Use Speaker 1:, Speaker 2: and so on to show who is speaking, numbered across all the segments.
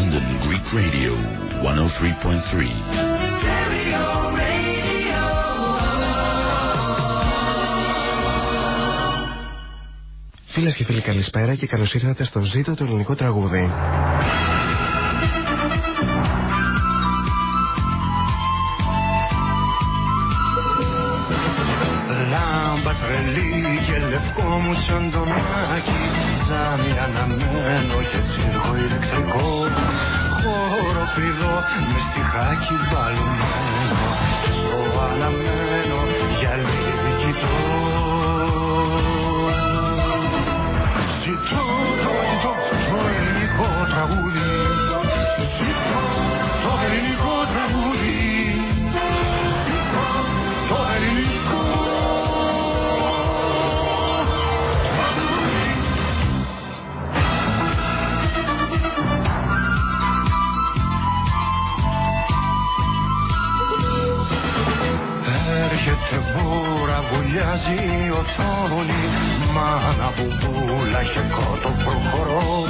Speaker 1: London Greek Radio 103.3.
Speaker 2: Φίλες και φίλοι καλησπέρα και καλώς ήρθατε στο ζήτο του ελληνικού τραγούδι.
Speaker 3: Λάμπα τρελή και λευκό μου σαν το μάκι Ζάμι αναμένο και τσίρκο ηλεκτρικό Χώρο πηδό με στιχάκι μπαλωμένο Στο αναμένο γυαλί κοιτώ. Ζητώ το ζητώ το ελληνικό τραγούδι. Ζητώ μπούρα, βουλιάζει η οθόνη Μάνα μπουμπούλα, χεκό το προχωρώ.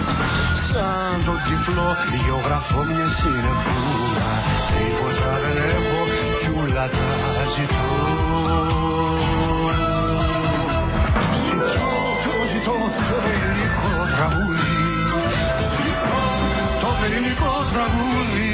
Speaker 3: Σαν τον τυφλό γεωγραφώ μια συνεφούλα Τίποτα δεν έχω κι ούλα τα ζητώ. Ζητώ, το ζητώ το ελληνικό τραγούδι. Ζητώ το ελληνικό τραγούδι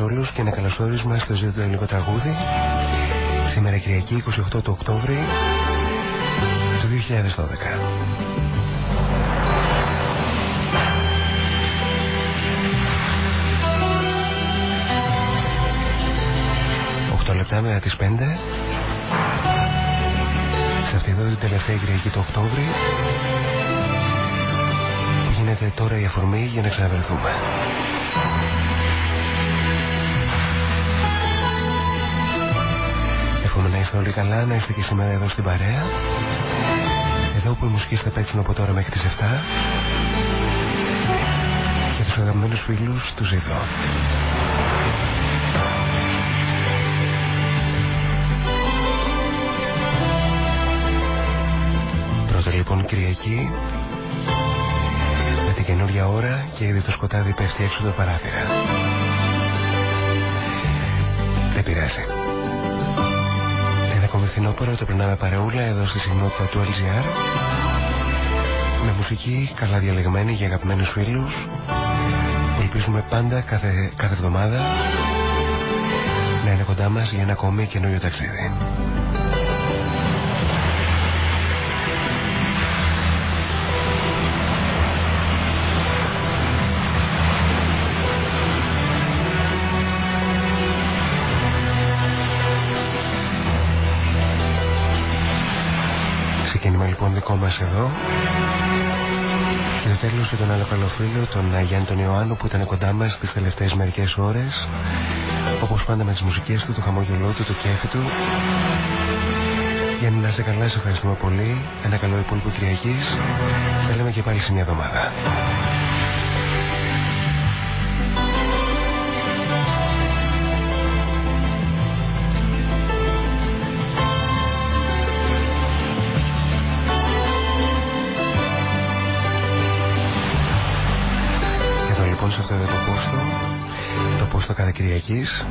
Speaker 2: όλους και ένα καλωσόρισμα στο ζήτο του ελληνικό τραγούδι. Σήμερα Κυριακή 28 του Οκτώβρη του 2012. Οκτώ λεπτά μετά τις 5 σε αυτή εδώ την τελευταία Κυριακή του Οκτώβρη που γίνεται τώρα η αφορμή για να ξαναβρεθούμε. Είστε όλοι καλά, να είστε και σήμερα εδώ στην παρέα. Εδώ που οι μουσικοί θα παίξουν από τώρα μέχρι τις 7 και τους αγαπημένους φίλους του Ζήδο. Πρώτα λοιπόν Κυριακή με την καινούργια ώρα και ήδη το σκοτάδι πέφτει έξω το παράθυρα. Δεν πειράζει. Ένα ακόμη φθινόπωρο το περνάμε παρεούλα εδώ στη συχνότητα του LGR με μουσική καλά διαλεγμένη για αγαπημένους φίλους που ελπίζουμε πάντα κάθε, κάθε εβδομάδα να είναι κοντά μας για ένα ακόμη καινούριο ταξίδι. Λοιπόν δικό μας εδώ. Και το τέλος για τον άλλο καλό φίλο τον Γιάννη τον Ιωάννου που ήταν κοντά μας τις τελευταίες μερικές ώρες. Όπως πάντα με τις μουσικές του, το χαμόγελό του, το κέφι του. Για να είστε καλά, σε ευχαριστούμε πολύ. Ένα καλό υπόλοιπο Κυριακής. Τα λέμε και πάλι σε μια εβδομάδα το πόστο κατά Κυριακής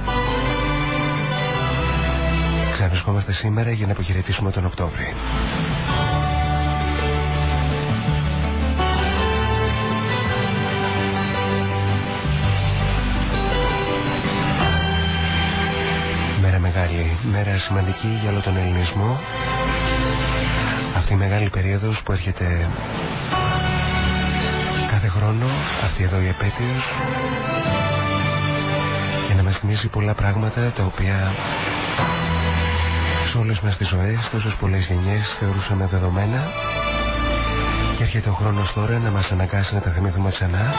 Speaker 2: Ξαναβρισκόμαστε σήμερα για να αποχαιρετήσουμε τον Οκτώβρη. Μέρα μεγάλη, μέρα σημαντική για όλο τον ελληνισμό. Αυτή η μεγάλη περίοδος που έρχεται χρόνο αυτή εδώ η επέτειος για να μας θυμίσει πολλά πράγματα τα οποία σε όλες μας τις ζωές τόσες πολλές γενιές θεωρούσαμε δεδομένα και έρχεται ο χρόνος τώρα να μας αναγκάσει να τα θυμηθούμε ξανά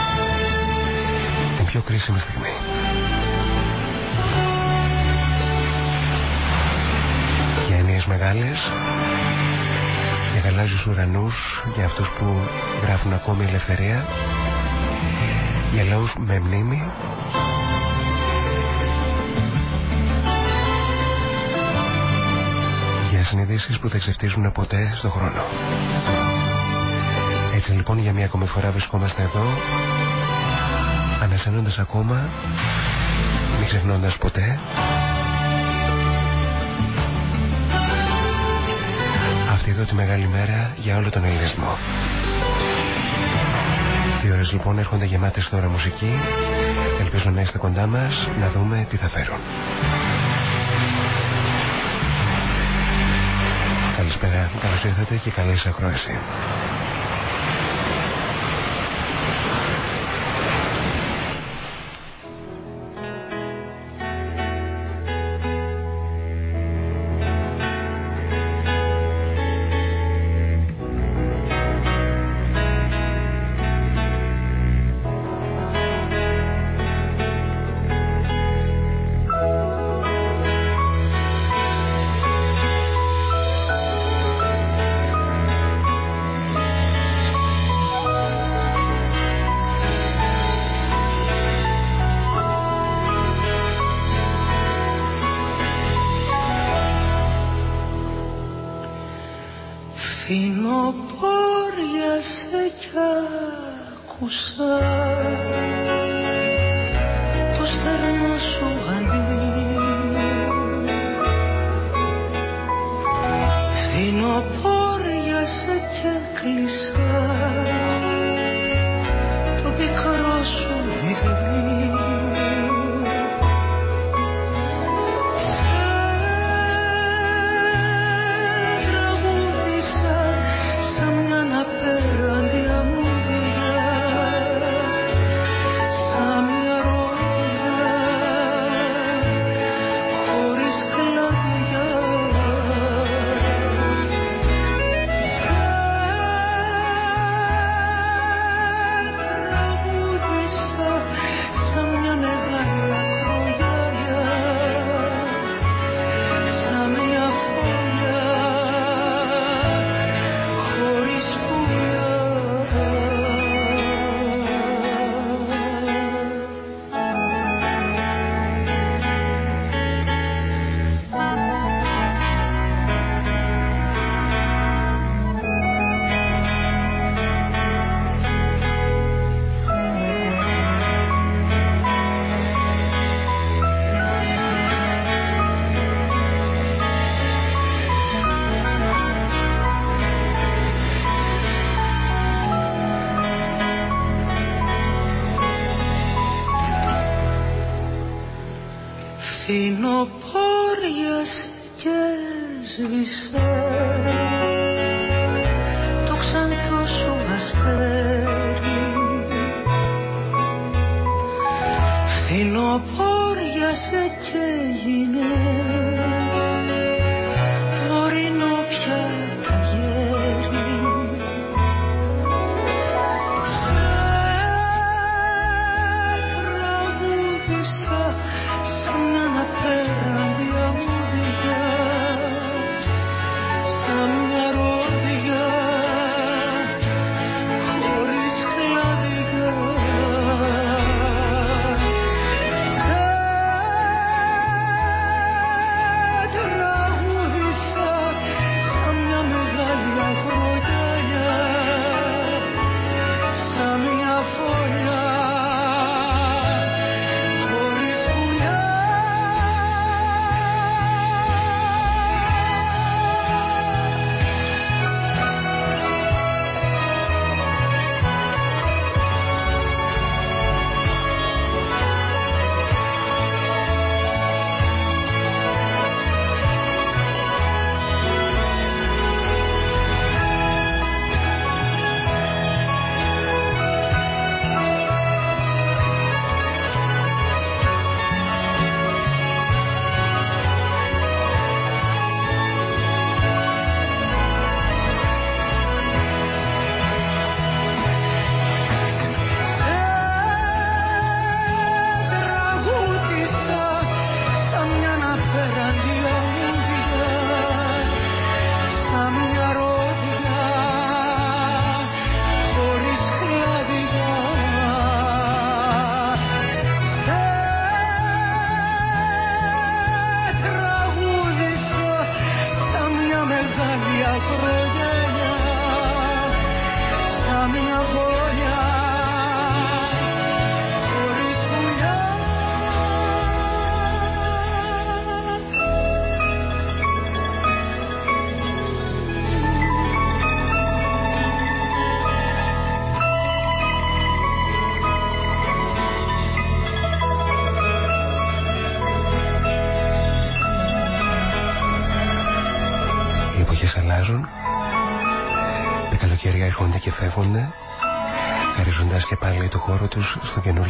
Speaker 2: την πιο κρίσιμη στιγμή. Για έννοιες μεγάλες για γαλάζιους ουρανούς για αυτούς που γράφουν ακόμη ελευθερία για λαούς με μνήμη συνειδήσεις που δεν ξεφτίζουν ποτέ στον χρόνο έτσι λοιπόν για μια ακόμη φορά βρισκόμαστε εδώ ανασένοντας ακόμα μη ξεχνώντας ποτέ αυτή εδώ τη μεγάλη μέρα για όλο τον ελληνισμό. Δύο ώρες λοιπόν έρχονται γεμάτες τώρα μουσική. Ελπίζω να είστε κοντά μας να δούμε τι θα φέρουν. Καλησπέρα, καλώς ήρθατε και καλή ακρόαση.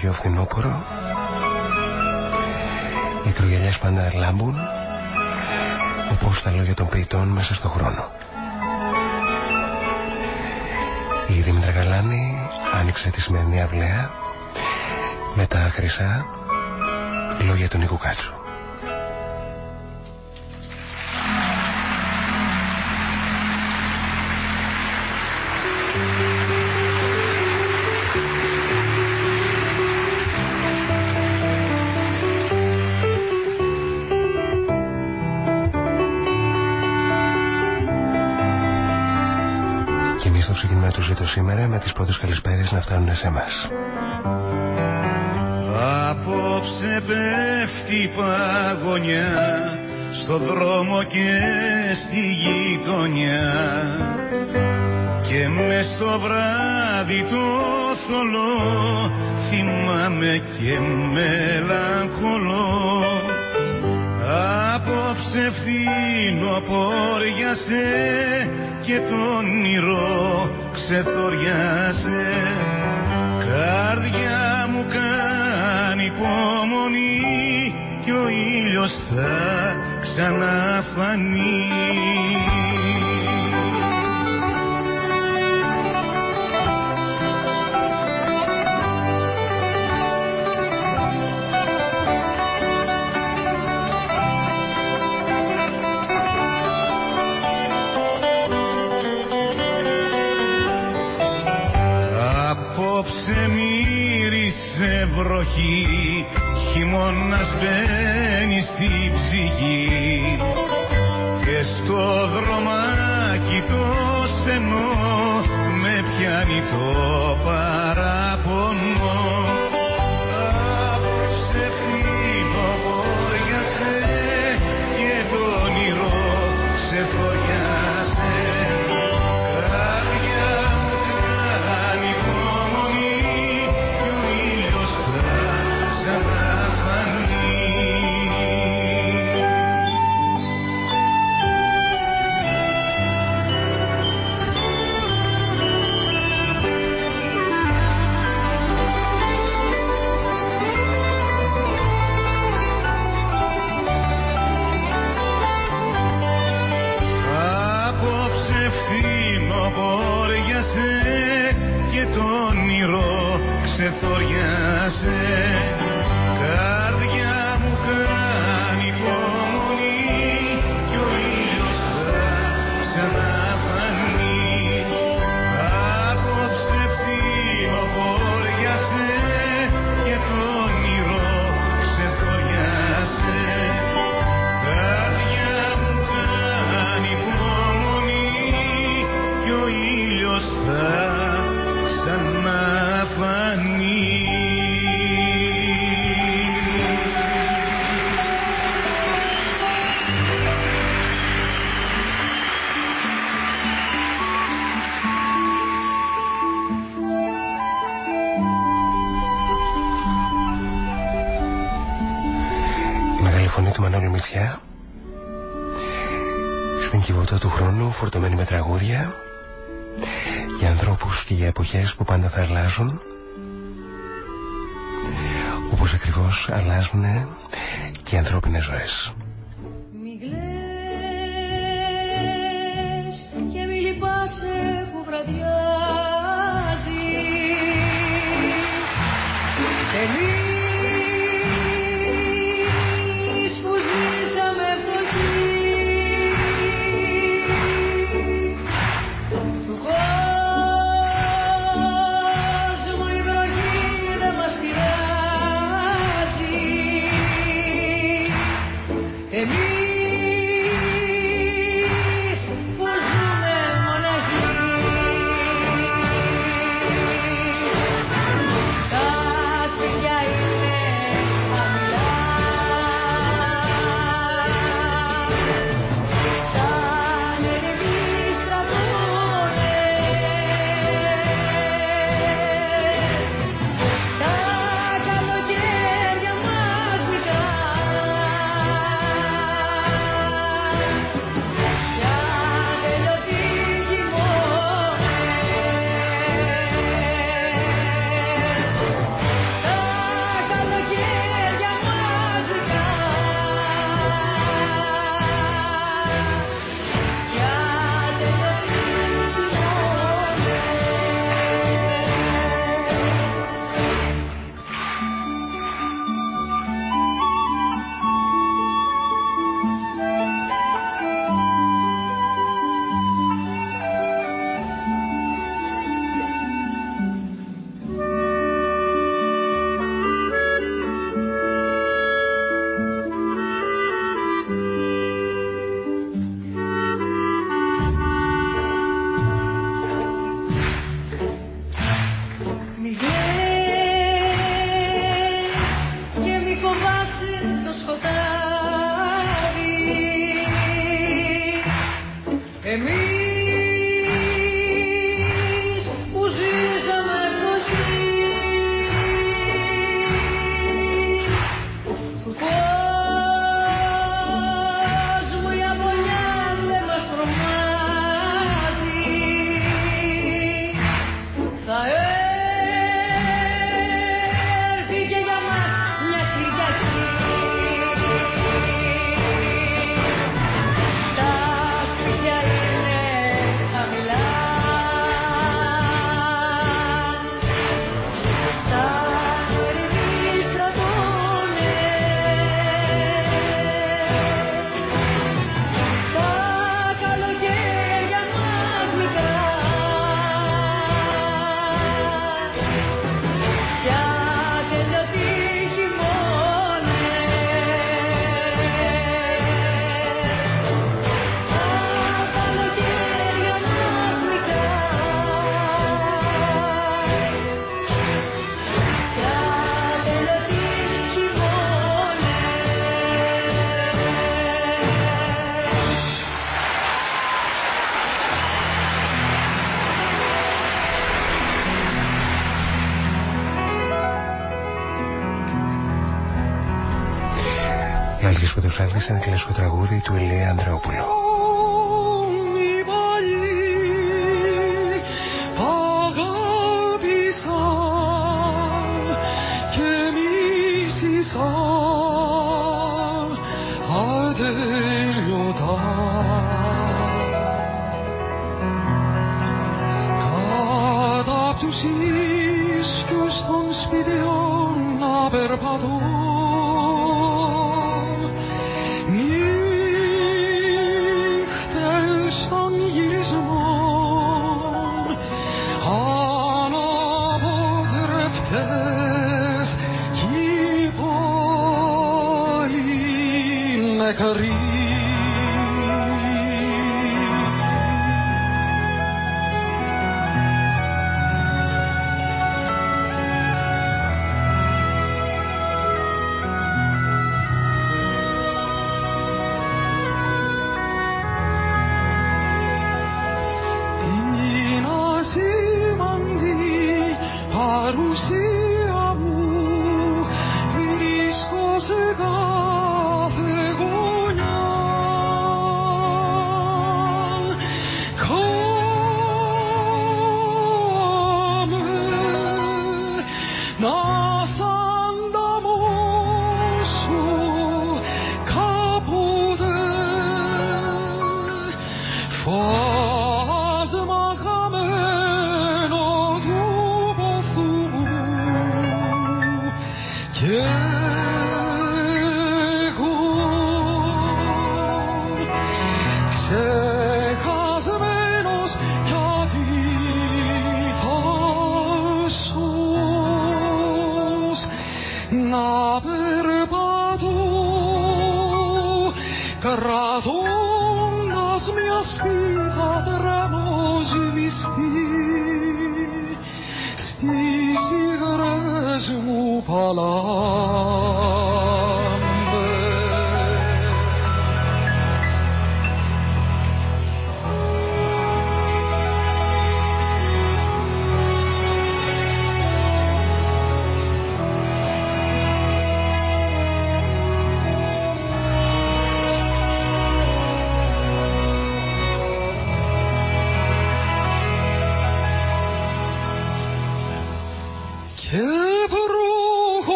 Speaker 4: Στο καινούριο φθινόπωρο. Οι κρογελιές πάντα λάμπουν. Όπως τα λόγια των ποιητών μέσα στο χρόνο. Η Δήμητρα Γαλάνη άνοιξε τη σημερινή αυλαία με τα χρυσά λόγια του Νίκου Κάτσου πρώτες καλησπέρες να φτάνουν σε εμάς.
Speaker 5: Απόψε πέφτει παγωνιά στο δρόμο και στη γειτονιά και μες στο βράδυ το θολό θυμάμαι και μελαγχολώ Απόψε φθήνω πόριασε και το όνειρο ξεθοριάσε Καρδιά μου κάνει υπομονή και ο ήλιος θα ξαναφανεί βροχή χειμώνας μπαίνει στη ψυχή. Και στο δρομάκι το στενό με πιάνει το παραπονό sin.
Speaker 4: Φορτωμένη με τραγούδια για ανθρώπους και για εποχές που πάντα θα αλλάζουν όπως ακριβώς αλλάζουν και οι ανθρώπινες ζωές.
Speaker 6: Ένα κλασικό τραγούδι του Ηλία Ανδρεόπουλου.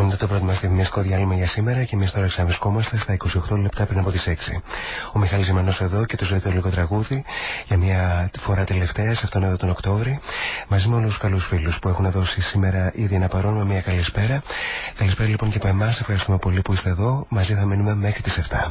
Speaker 7: Λοιπόν το πρώτο μας διαφημιστικό διάλειμμα για σήμερα και εμείς τώρα ξαναβρισκόμαστε στα 28 λεπτά πριν από τις 6. Ο Μιχάλης Ζημανός εδώ και το ζωή του λίγο τραγούδι για μια φορά τελευταία σε αυτόν εδώ τον Οκτώβρη μαζί με όλους τους καλούς φίλους που έχουν δώσει σήμερα ήδη ένα παρόν με μια καλησπέρα. Καλησπέρα λοιπόν και από εμάς, ευχαριστούμε πολύ που είστε εδώ, μαζί θα μείνουμε μέχρι τις 7.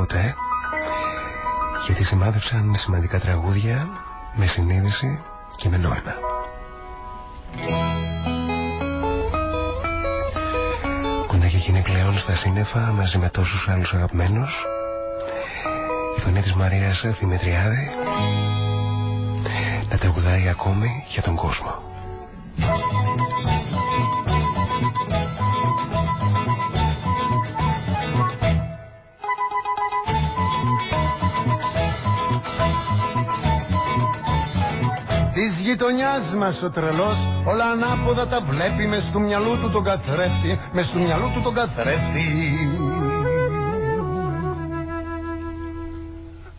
Speaker 2: ποτέ γιατί σημάδεψαν σημαντικά τραγούδια με συνείδηση και με νόημα. Κοντά και γίνει πλέον στα σύννεφα μαζί με τόσους άλλους αγαπημένους η φωνή της Μαρίας Δημητριάδη να τραγουδάει ακόμη για τον κόσμο.
Speaker 8: Γειτονιάς μας ο τρελός όλα ανάποδα τα βλέπει μες στο μυαλό του τον καθρέφτη, μες στο μυαλό του τον καθρέφτη.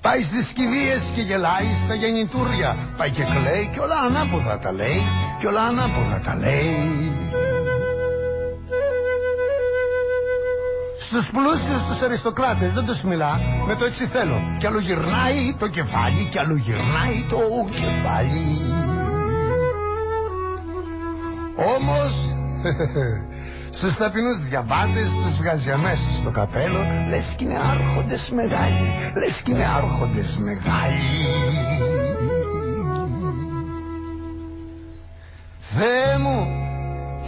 Speaker 8: Πάει στις κηδείες και γελάει στα γεννητούρια Πάει και κλαίει και όλα ανάποδα τα λέει Και όλα ανάποδα τα λέει Στους πλούσιους τους αριστοκλάτες δεν τους μιλά Με το έτσι θέλω Κι άλλο γυρνάει το κεφάλι Κι άλλο γυρνάει το κεφάλι Όμως Στους ταπεινούς διαβάτες τους βγάζει αμέσως στο καπέλο Λες κι είναι άρχοντες μεγάλοι Λες κι είναι άρχοντες μεγάλοι. Θεέ μου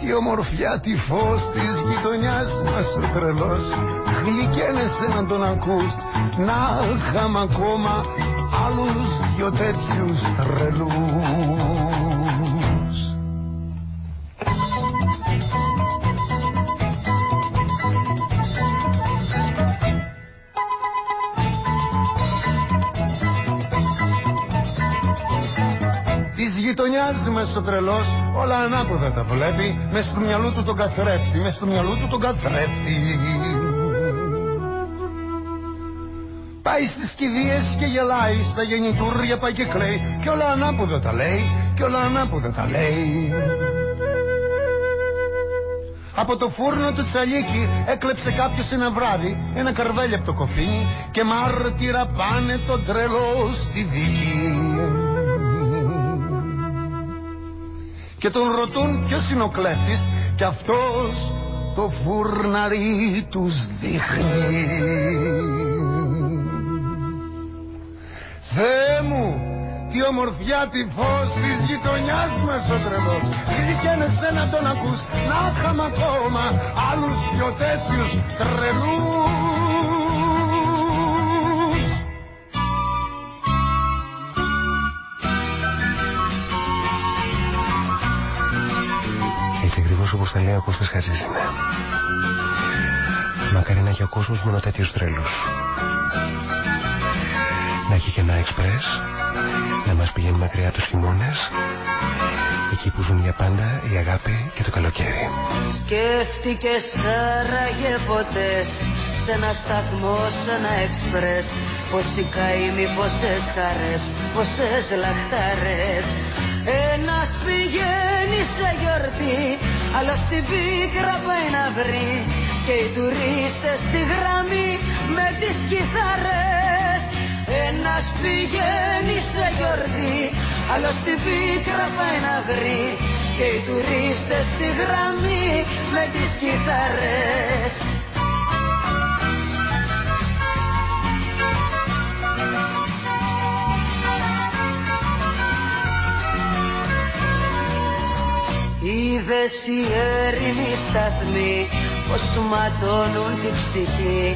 Speaker 8: τι ομορφιά τη φως της γειτονιάς μας ο τρελός Γλυκένεσαι να τον ακούς Να είχαμε ακόμα άλλους δυο τέτοιους τρελούς τρελός, όλα ανάποδα τα βλέπει. Με στο μυαλό του τον καθρέφτη, με στο μυαλό του τον καθρέφτη. Πάει στις κηδείες και γελάει Στα γεννητούρια πάει και κλαίει Κι όλα ανάποδα τα λέει Κι όλα ανάποδα τα λέει από το φούρνο του τσαλίκι έκλεψε κάποιος ένα βράδυ ένα καρβέλι από το κοφίνι και μάρτυρα πάνε τον τρελό στη δίκη. Και τον ρωτούν ποιος είναι ο κλέφτης και αυτός το φουρναρί τους δείχνει. Θεέ μου, τι ομορφιά τη φως της γειτονιάς μας ο τρελός Γλυκένεσαι να τον ακούς, να είχαμε ακόμα άλλους δυο τέτοιους τρελούς
Speaker 2: όπως τα λέει ο Κώστας Χατζήσινα. Μακάρι να έχει ο κόσμος μόνο τέτοιους τρέλους. Να έχει και ένα εξπρές, να μας πηγαίνει μακριά τους χειμώνες, εκεί που ζουν για πάντα η αγάπη και το καλοκαίρι.
Speaker 4: Σκέφτηκες άραγε ποτές σε ένα σταθμό, σε ένα εξπρές Πόσοι καημοί, πόσες χαρές, πόσες λαχτάρες Ένας πηγαίνει σε γιορτή αλλά στην πίκρα πάει να βρει και οι τουρίστες στη γραμμή με τις κιθαρές. Ένας πηγαίνει σε γιορτή αλλά στην πίκρα πάει να βρει και οι τουρίστες στη γραμμή με τις κιθαρές Είδες οι έρημοι σταθμοί πως ματώνουν τη ψυχή.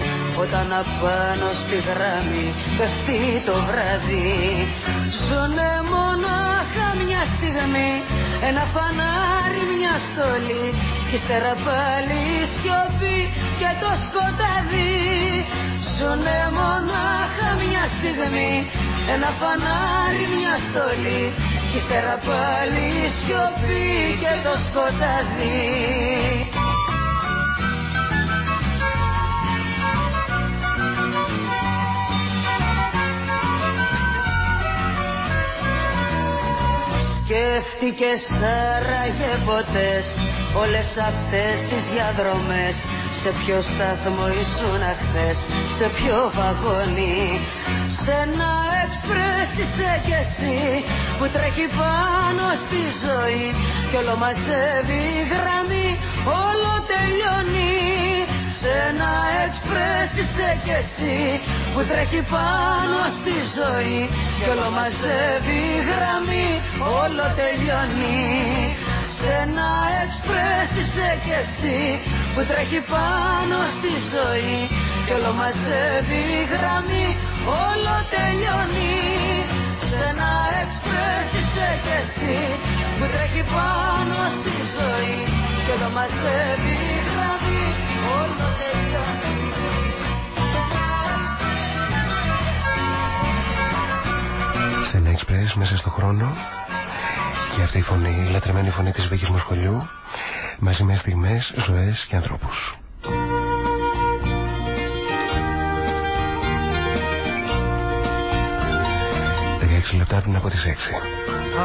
Speaker 4: Όταν απάνω στη γράμμη πέφτει το βράδυ. Ζουνε μονάχα μια στιγμή ένα φανάρι μια στολή. Κι ύστερα πάλι σιωπή και το σκοτάδι. Ζουνε μονάχα μια στιγμή ένα φανάρι μια στολή. κι ύστερα πάλι η σιωπή και το σκοτάδι. Σκέφτηκες άραγε ποτές όλες αυτές τις διαδρομές σε ποιο σταθμό ήσουν χθες, σε ποιο βαγόνι. Σε ένα εξπρές είσαι κι εσύ που τρέχει πάνω στη ζωή. Κι όλο μαζεύει η γραμμή, όλο τελειώνει. Σε ένα εξπρές είσαι κι εσύ που τρέχει πάνω στη ζωή. Κι όλο μαζεύει γραμμή όλο τελειώνει σε ένα εξπρές είσαι κι εσύ που τρέχει πάνω στη ζωή. Κι όλο μαζεύει γραμμή όλο τελειώνει. Σε ένα εξπρές είσαι κι εσύ που τρέχει πάνω στη ζωή. Κι όλο μαζεύει γραμμή όλο τελειώνει.
Speaker 2: Σε ένα εξπρές μέσα στο χρόνο και αυτή η φωνή, η λατρεμένη φωνή της Βίκης Μοσχολιού μαζί με στιγμές, ζωές και ανθρώπους. 16 λεπτά πριν από τις 6.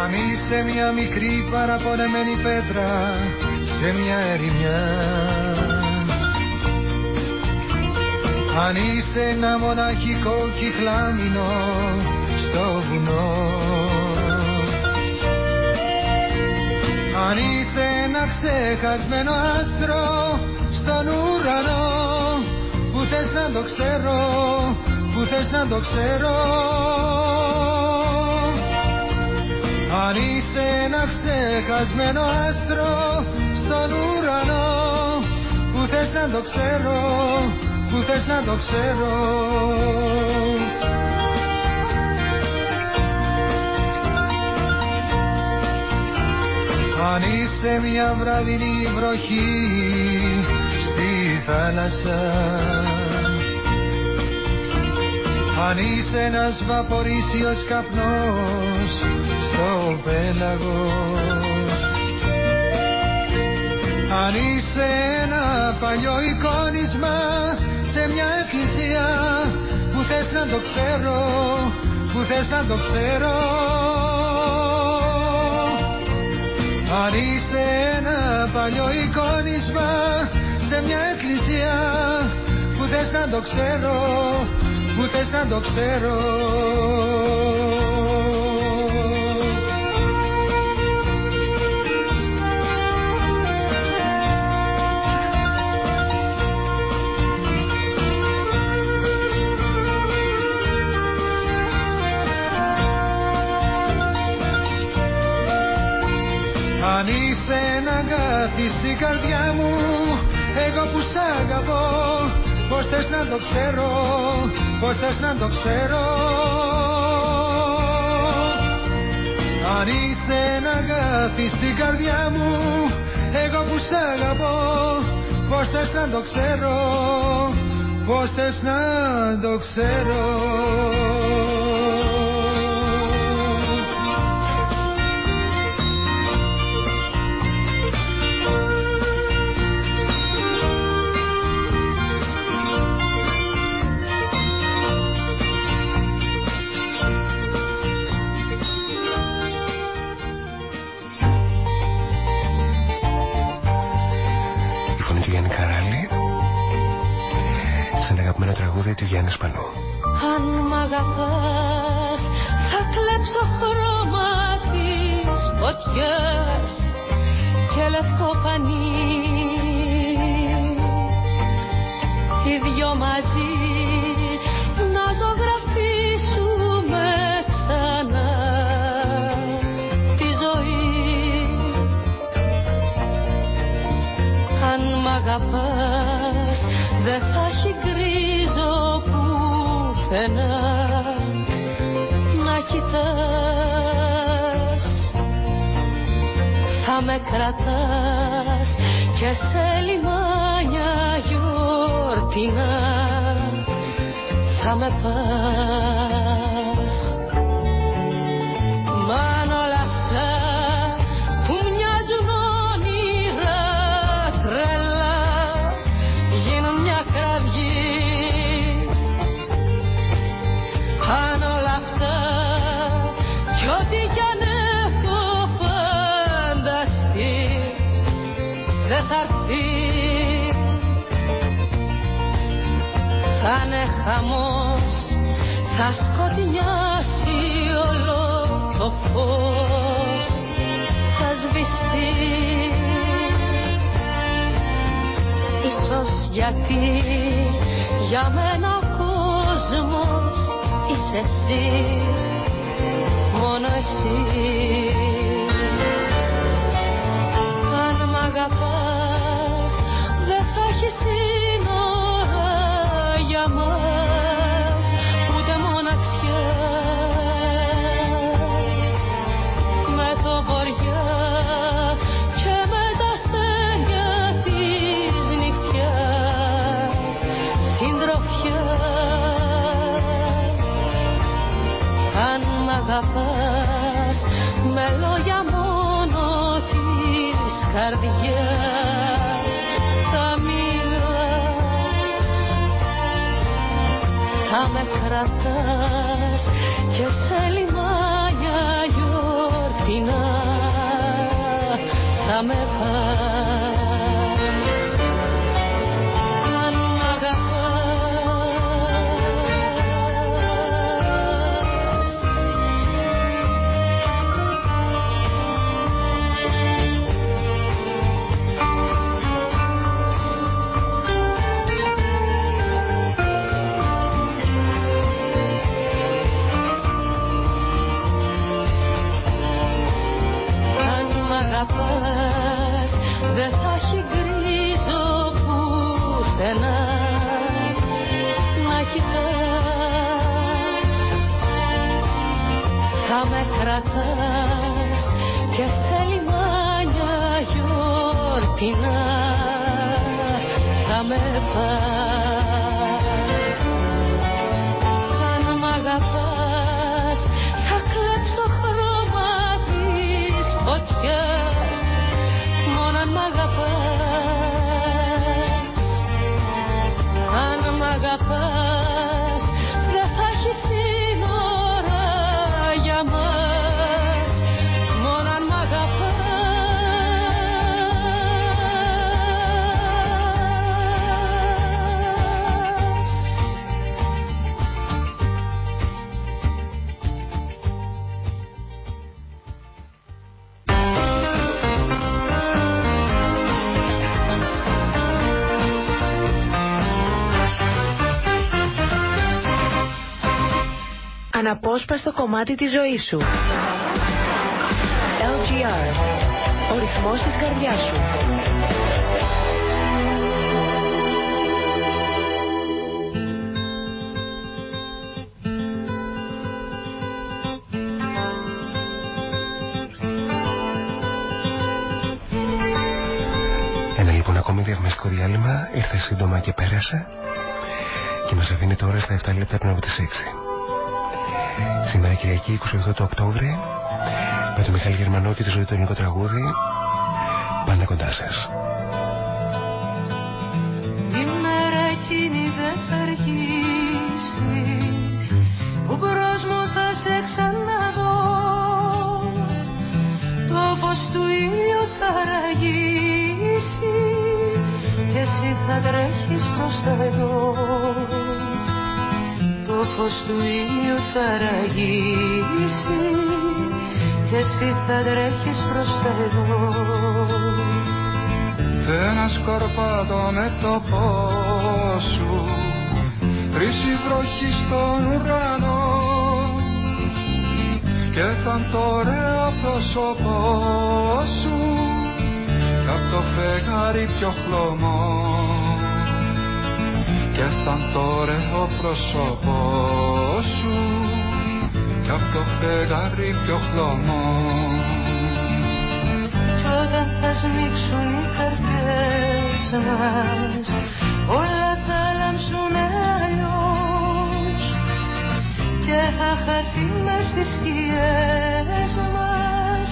Speaker 9: Αν είσαι μια μικρή παραπονεμένη πέτρα σε μια ερημιά Αν είσαι ένα μοναχικό κυκλάμινο στο βουνό Αν είσαι ένα ξεχασμένο άστρο στον ουρανό που θες να το ξέρω, που θες να το ξέρω. Αν είσαι ένα ξεχασμένο άστρο στον ουρανό Που θες να το ξέρω, που θες να το ξέρω Αν είσαι μια βραδινή βροχή στη θάλασσα. Αν είσαι ένας βαπορίσιος καπνός στο πέλαγος. Αν είσαι ένα παλιό εικόνισμα σε μια εκκλησία που θες να το ξέρω, που θες να το ξέρω Αν είσαι ένα παλιό εικόνισμα σε μια εκκλησία που θες να το ξέρω, που θες να το ξέρω Αν είσαι ένα αγκάθι στην καρδιά μου. Εγώ που σ' αγαπώ Πώς θες να το ξέρω Πώς θες να το ξέρω. Αν είσαι ένα αγκάθι στην καρδιά μου Εγώ που σ' αγαπώ Πώς θες να το ξέρω Πώς θες να το ξέρω
Speaker 2: αγαπημένο τραγούδι του Γιάννη Σπανού.
Speaker 10: Αν μ' αγαπάς θα κλέψω χρώμα της φωτιάς και λευκό πανί οι δυο μαζί να ζωγραφίσουμε ξανά τη ζωή αν μ' αγαπάς δεν θα έχει γκρίζο πουθενά να κοιτάς. Θα με κρατάς και σε λιμάνια γιορτινά. Θα με πας χαμός. Θα σκοτεινιάσει όλο το φως. Θα σβηστεί. Ίσως για γιατί για μένα ο κόσμος είσαι εσύ. Μόνο εσύ
Speaker 11: Αναπόσπαστο κομμάτι της ζωής σου. LGR. Ο ρυθμός της καρδιάς σου.
Speaker 2: Ένα λοιπόν ακόμη διαφημιστικό διάλειμμα ήρθε σύντομα και πέρασε και μας αφήνει τώρα στα 7 λεπτά πριν από τις 6. Σήμερα Κυριακή 28 του Οκτώβρη με τον Μιχάλη Γερμανό και τη ζωή του ελληνικό τραγούδι πάντα κοντά σας.
Speaker 10: Η μέρα εκείνη δεν θα αργήσει που μπρος μου θα σε ξαναδώ το φως του ήλιου θα ραγίσει και εσύ θα τρέχεις προς τα εδώ το φως του ήλιου θα ραγίσει και εσύ θα τρέχεις προς τα εδώ
Speaker 12: Ένα σκορπάτο με το φως σου Τρίσει βροχή στον ουρανό. Και ήταν το ωραίο πρόσωπό σου Απ' το φεγγάρι πιο χλωμό. Και ήταν το ωραίο πρόσωπό σου. Κι απ' το φεγγάρι πιο χλωμό.
Speaker 10: Κι όταν θα σμίξουν οι καρδιές μας όλα θα λάμψουν αλλιώς. Και θα χαθεί μες στις σκιές μας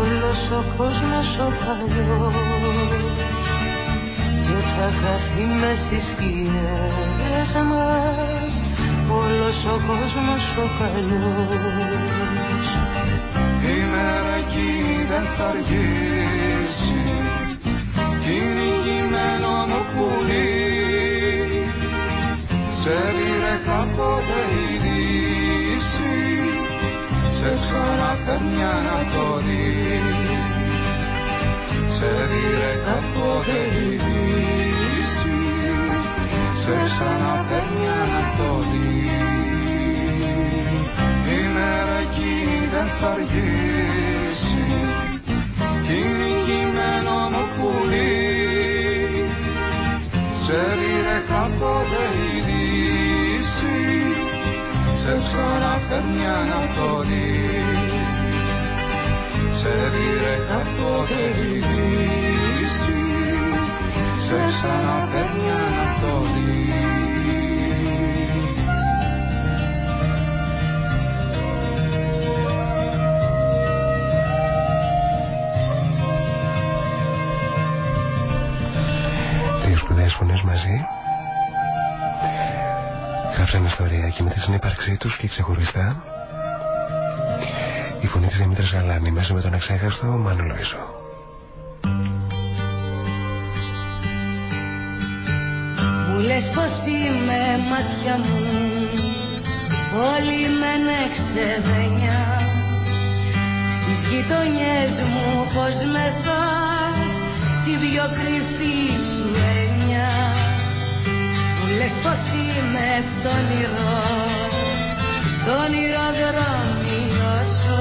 Speaker 10: όλος ο κόσμος ο παλιός. Και θα χαθεί μες στις σκιές μας όλος ο κόσμος ο παλιός
Speaker 12: Η μέρα εκείνη δεν θα αργήσει. Κι είναι ηγημένο μου πουλί Σε πήρε κάποτε η δύση. Σε ξαναφέρνει Ανατολή. Σε πήρε κάποτε η δύση
Speaker 13: σε ξαναπαίρνει ανατολή η μέρα εκείνη δεν θα αργήσει κι είναι κειμένο μου πουλί σε πήρε κάποτε η δύση σε ξαναπαίρνει ανατολή σε πήρε κάποτε η δύση σε ξαναπαίρνει ανατολή
Speaker 2: Δύο φωνές μαζί. Γράψαν ιστορία και με τη συνύπαρξή τους και ξεχωριστά. Η φωνή της Δημήτρης Γαλάνη μέσα με τον εξέχαστο Μάνο Λοΐζο.
Speaker 4: Μάτια μου. Όλοι με ξεδένια Στις γειτονιές μου πως με θας Τη πιο κρυφή σου έννοια. Μου λες πως είμαι το όνειρο Το όνειρο δρόμιο σου.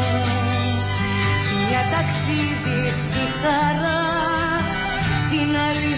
Speaker 4: Μια ταξίδι στη χαρά Την άλλη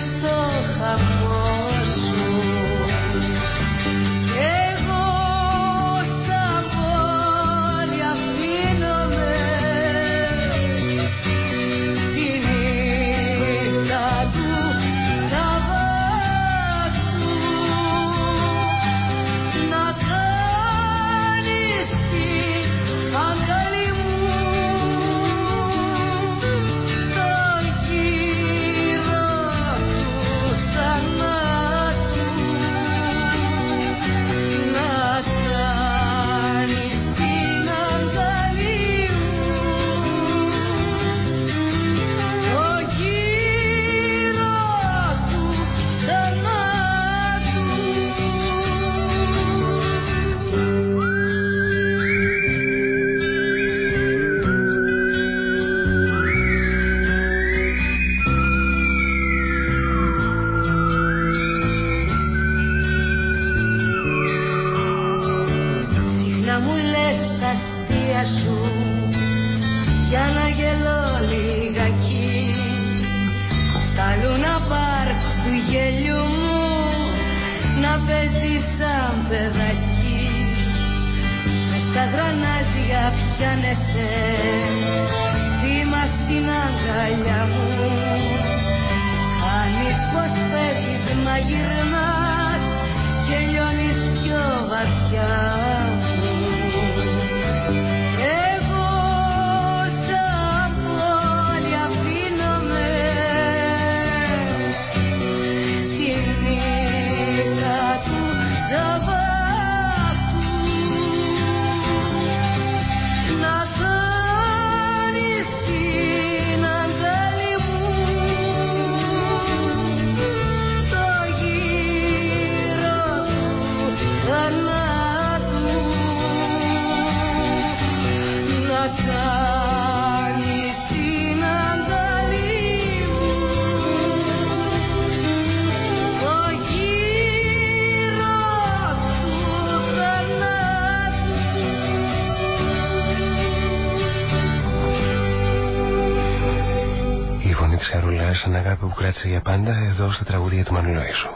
Speaker 2: κράτησε για πάντα εδώ στα τραγούδια του Μανουλοίσου.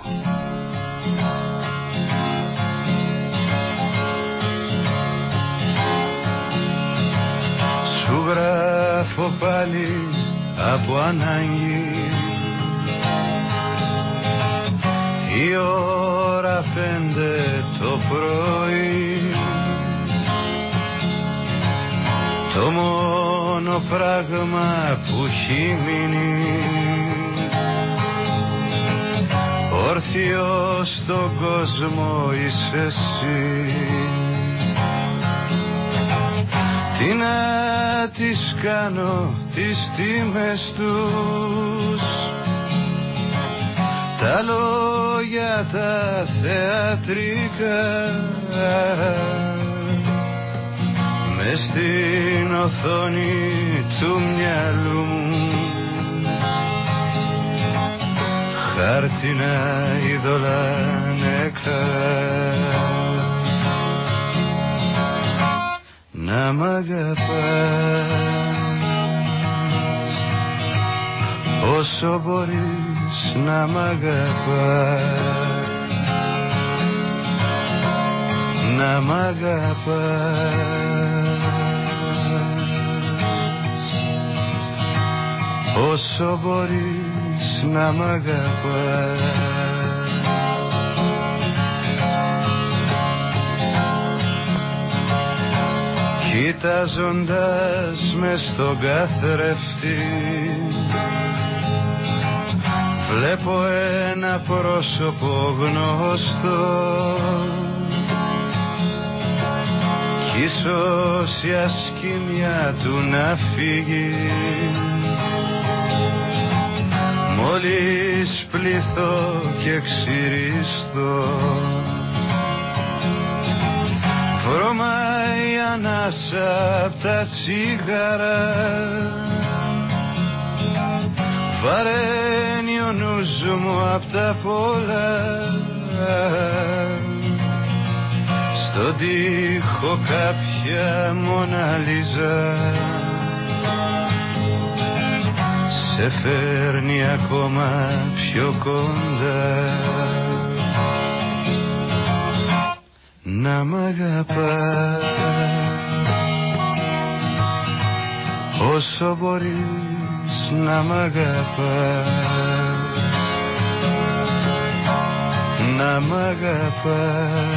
Speaker 13: Σου γράφω πάλι από ανάγκη η ώρα πέντε το πρωί το μόνο πράγμα που έχει μείνει όρθιο στον κόσμο είσαι εσύ. Τι να τις κάνω τις τιμές τους. Τα λόγια τα θεατρικά. Μες στην οθόνη του μυαλού μου χάρτινα είδωλα νεκρά. Να μ' αγαπάς. Όσο μπορείς να μ' αγαπάς. Να μ' αγαπάς. Όσο μπορείς να μ' αγαπάς. Κοιτάζοντας με στον καθρέφτη Βλέπω ένα πρόσωπο γνωστό. Κι ίσως η ασκήμια του να φύγει Μόλις πληθώ και ξυριστώ. Βρωμάει ανάσα απ' τα τσίγαρα Βαραίνει ο νους μου απ' τα πολλά. Στον τοίχο κάποια μοναλίζα Σε φέρνει ακόμα πιο κοντά. Να μ' αγαπάς. Όσο μπορείς να μ' αγαπάς. Να μ' αγαπάς.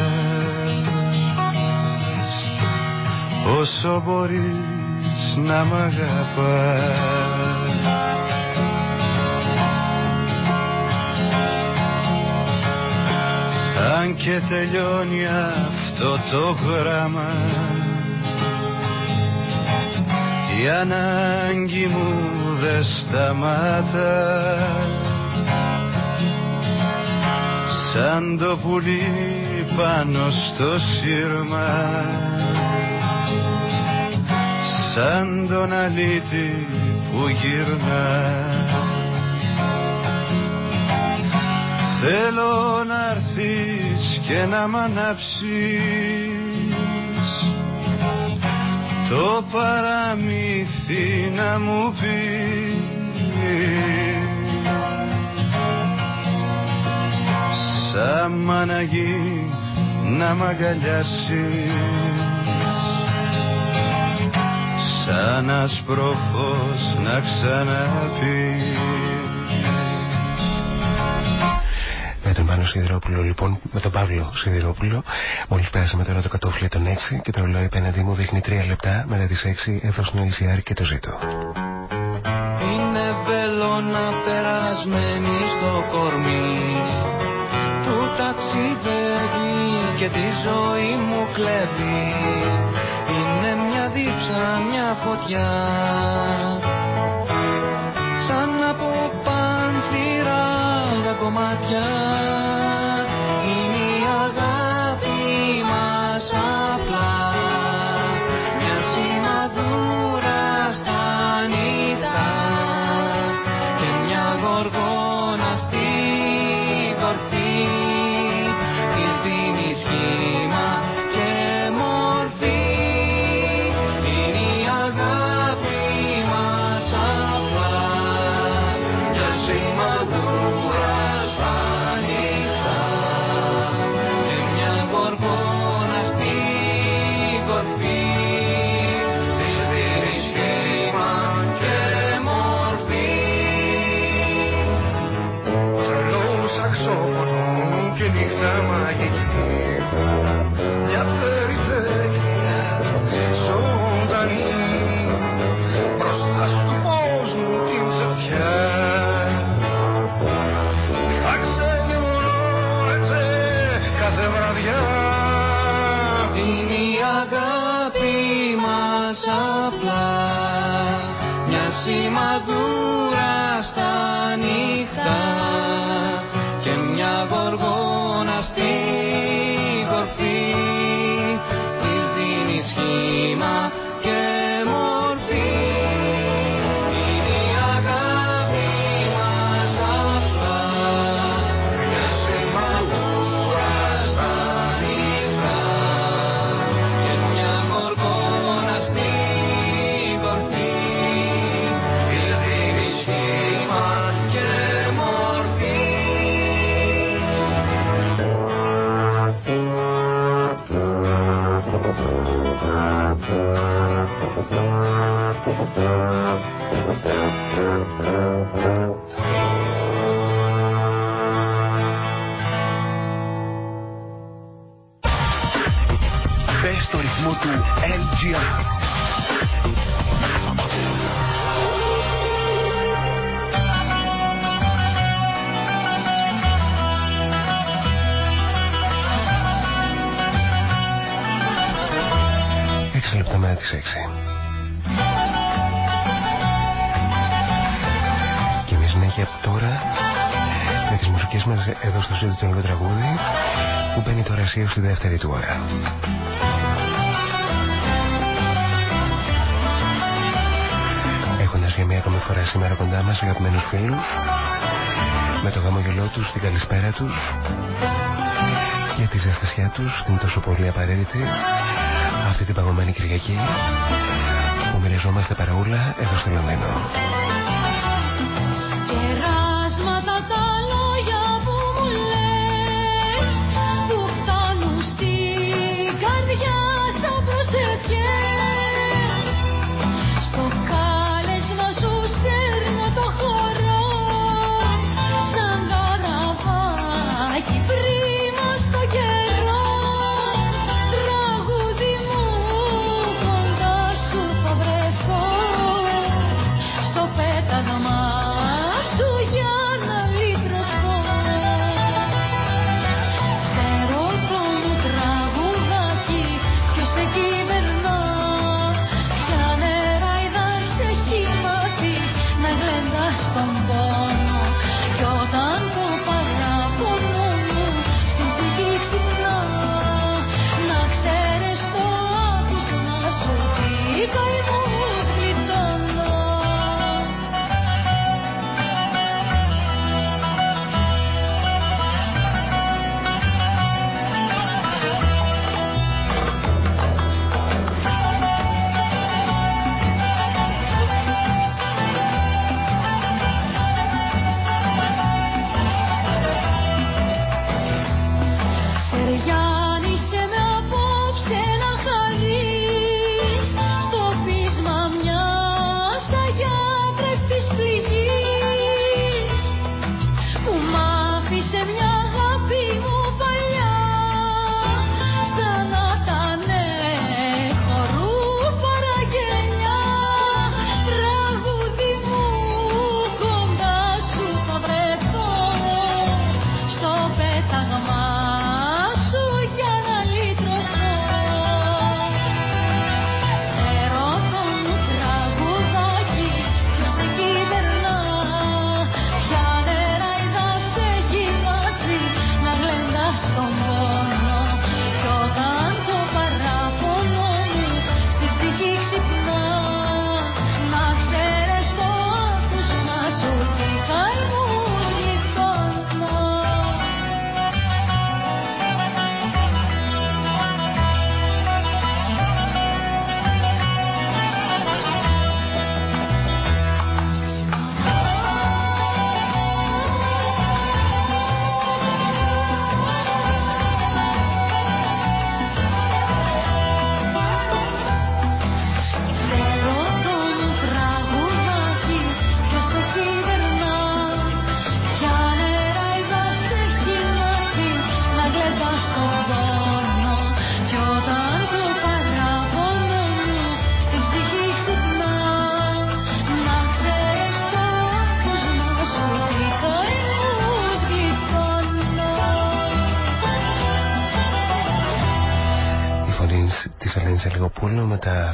Speaker 13: Όσο μπορείς να μ' αγαπάς Αν και τελειώνει αυτό το γράμμα η ανάγκη μου δεν σταμάτα. Σαν το πουλί πάνω στο σύρμα σαν τον αλήτη που γυρνά Θέλω να έρθεις και να μ' ανάψεις. Το παραμύθι να μου πεις. Σαν μαναγή να μ' αγκαλιάσεις. Σαν άσπρο φως να ξαναπείς
Speaker 2: τον Πάνο Σιδηρόπουλο, λοιπόν, με τον Παύλο Σιδηρόπουλο, μόλις πέρασαμε τώρα το κατόφλι των 6 και το ρολόι απέναντί μου δείχνει 3 λεπτά μετά τις 6 εδώ στην LCR και το ζήτω.
Speaker 14: Είναι βελόνα περασμένη στο κορμί. Του ταξιδεύει και τη ζωή μου κλέβει. Είναι μια δίψα, μια φωτιά. Σαν από πάνθυρα τα κομμάτια στη
Speaker 10: δεύτερη του ώρα. Έχοντας για μια ακόμη φορά σήμερα κοντά μας αγαπημένους φίλους με το γαμογελό τους, την καλησπέρα τους για τη ζεστασιά τους, την τόσο πολύ απαραίτητη αυτή την παγωμένη Κυριακή που μοιραζόμαστε παραούλα εδώ στο Λονδίνο.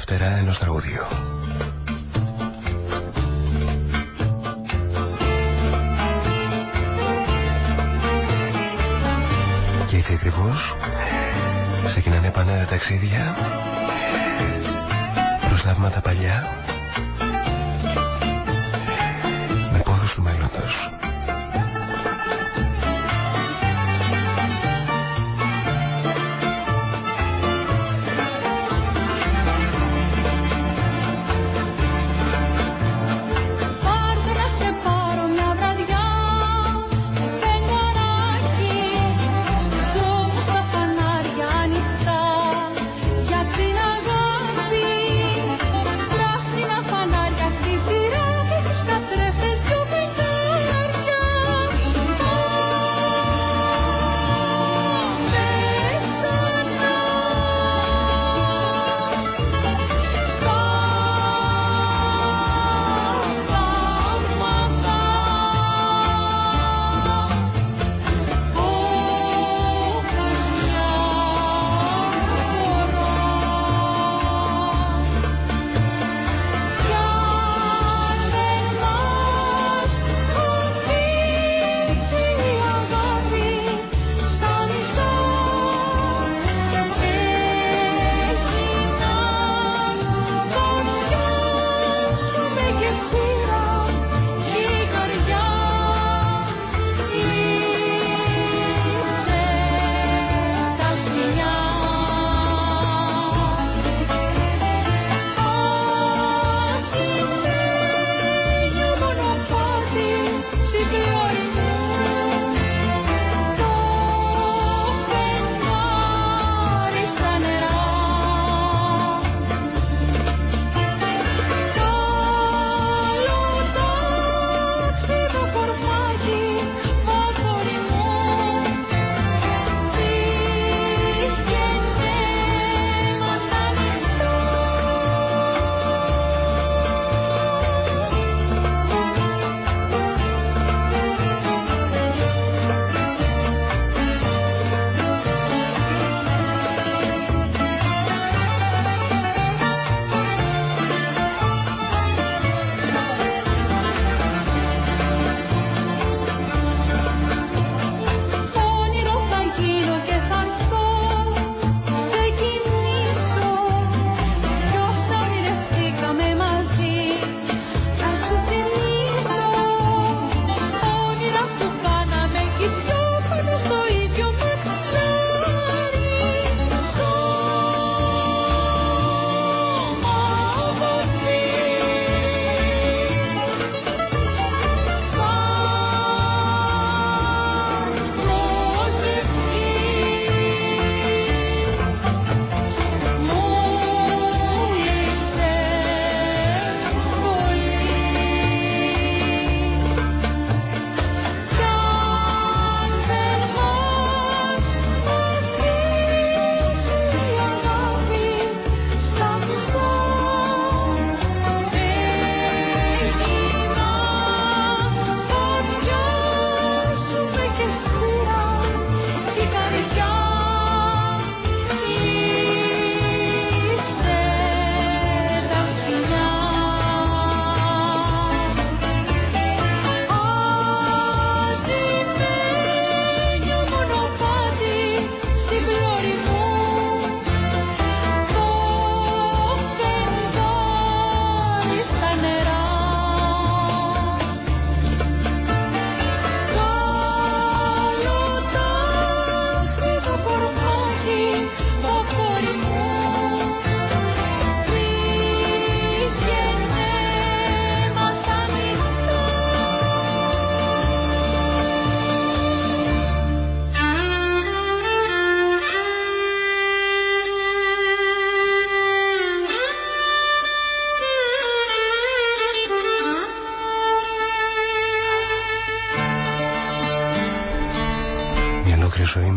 Speaker 2: Φτερά ενός τραγουδιού. Και έτσι ακριβώς. Ξεκινάνε πανέρα ταξίδια. Προς θαύματα παλιά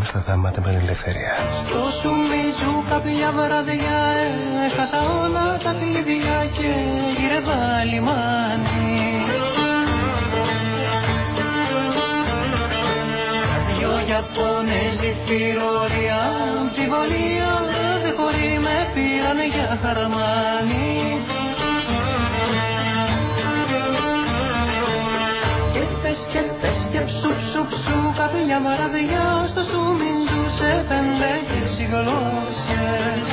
Speaker 2: στα θάματα με ελευθερία.
Speaker 15: Στο σουμίζου κάποια βραδιά έχασα όλα τα κλειδιά και γύρευα λιμάνι. Δυο Ιαπώνες ζητήρωρια αμφιβολία δεν χωρί με πήρανε για χαρμάνι. και πες και ψου ψου ψου κάθε μια μαραδιά στο σου σε πέντε και γλώσσες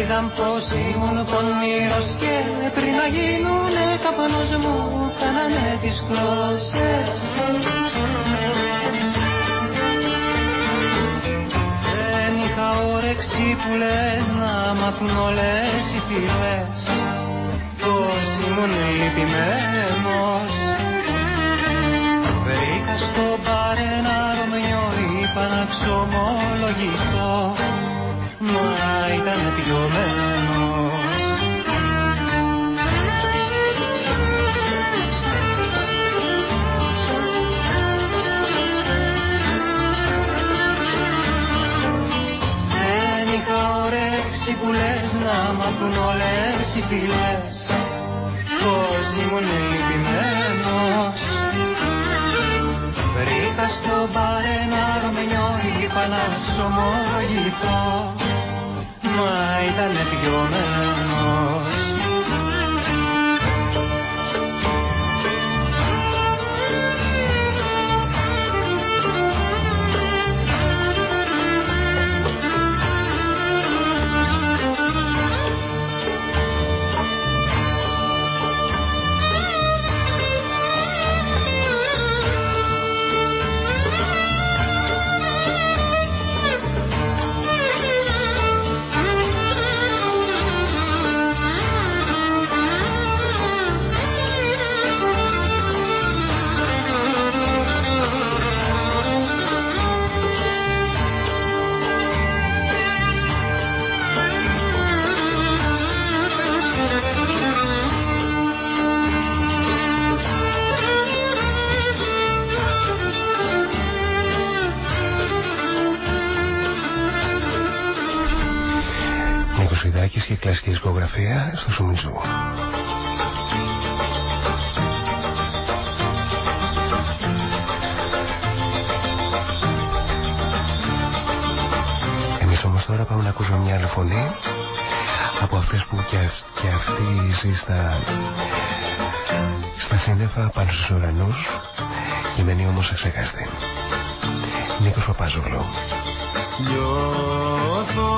Speaker 15: Είδαν πως ήμουν πονηρός και πριν να γίνουνε καπνός μου κάνανε τις γλώσσες. Δεν είχα όρεξη που λες να μάθουν όλες οι φυλές πως ήμουν λυπημένος. Βρήκα στο μπαρ ένα Ρωμιό, είπα να ξομολογηθώ. Μα ήταν πιωμένος όρεξη που λες να μάθουν όλες οι φυλές. Πως ήμουν λυπημένος. Βρήκα στο μπαρ ένα Ρωμενιό είπα να σωμολογηθώ Μα ήταν πιωμένος
Speaker 2: κλασική δισκογραφία στο Σουμιτζού. Εμείς όμως τώρα πάμε να ακούσουμε μια άλλη φωνή από αυτές που και, και αυτή ζει στα, στα σύννεφα πάνω στους ουρανούς και μένει όμως εξεγαστή. Νίκος Παπάζογλου.
Speaker 14: Νιώθω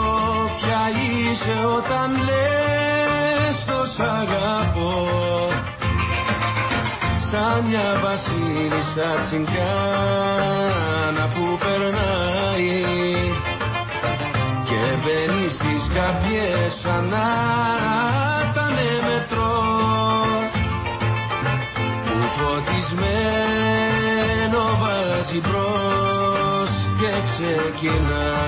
Speaker 14: ποια είσαι όταν λες το σ' αγαπώ. Σαν μια βασίλισσα τσιγκάνα που περνάει και μπαίνει στις καρδιές σαν
Speaker 16: together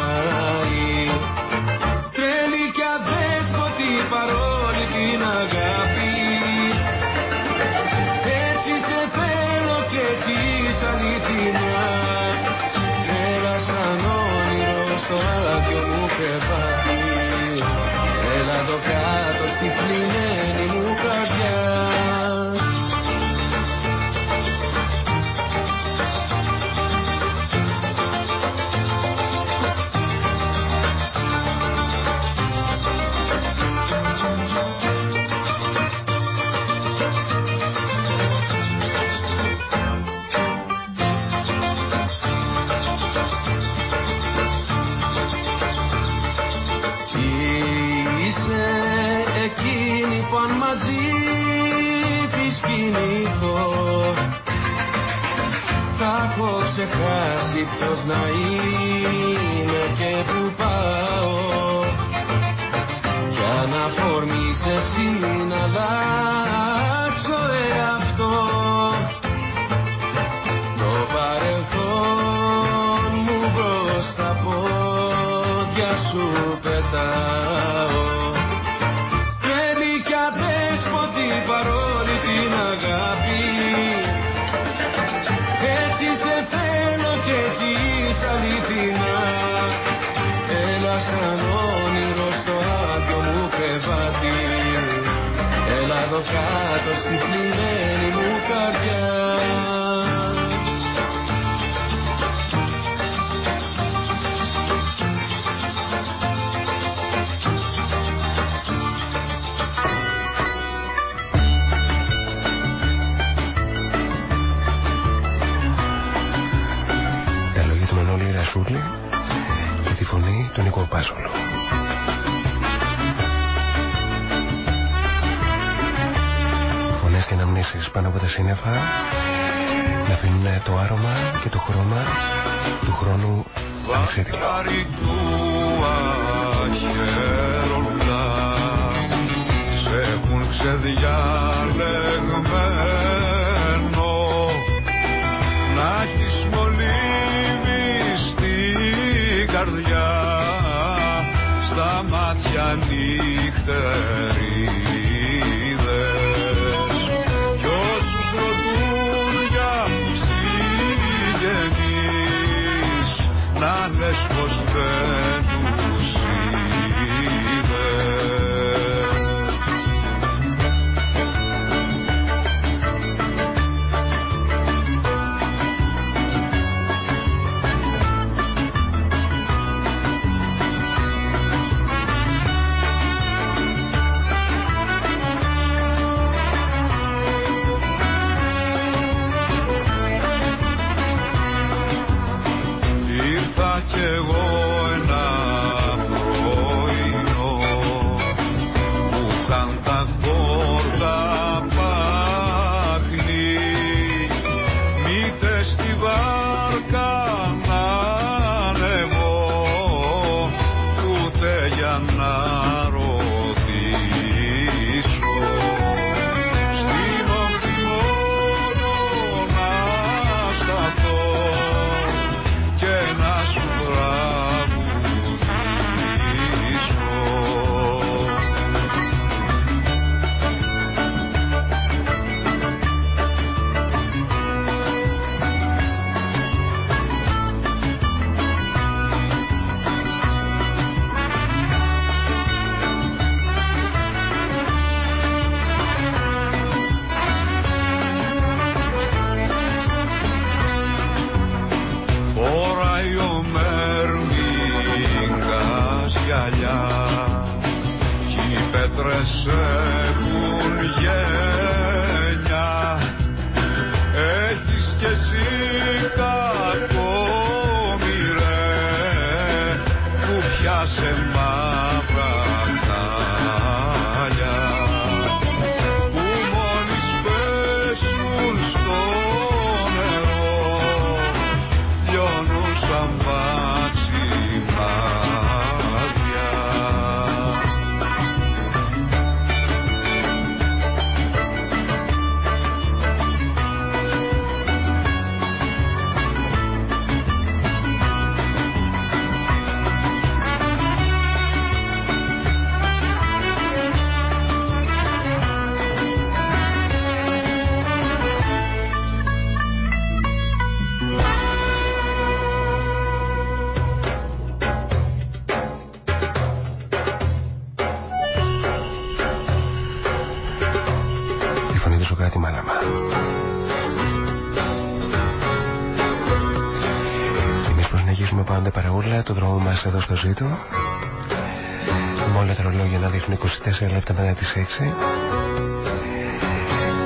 Speaker 16: του με όλα τα ρολόγια να δείχνουν 24 λεπτά μετά τις 6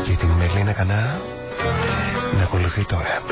Speaker 16: και την Μελίνα Κανά να ακολουθεί τώρα.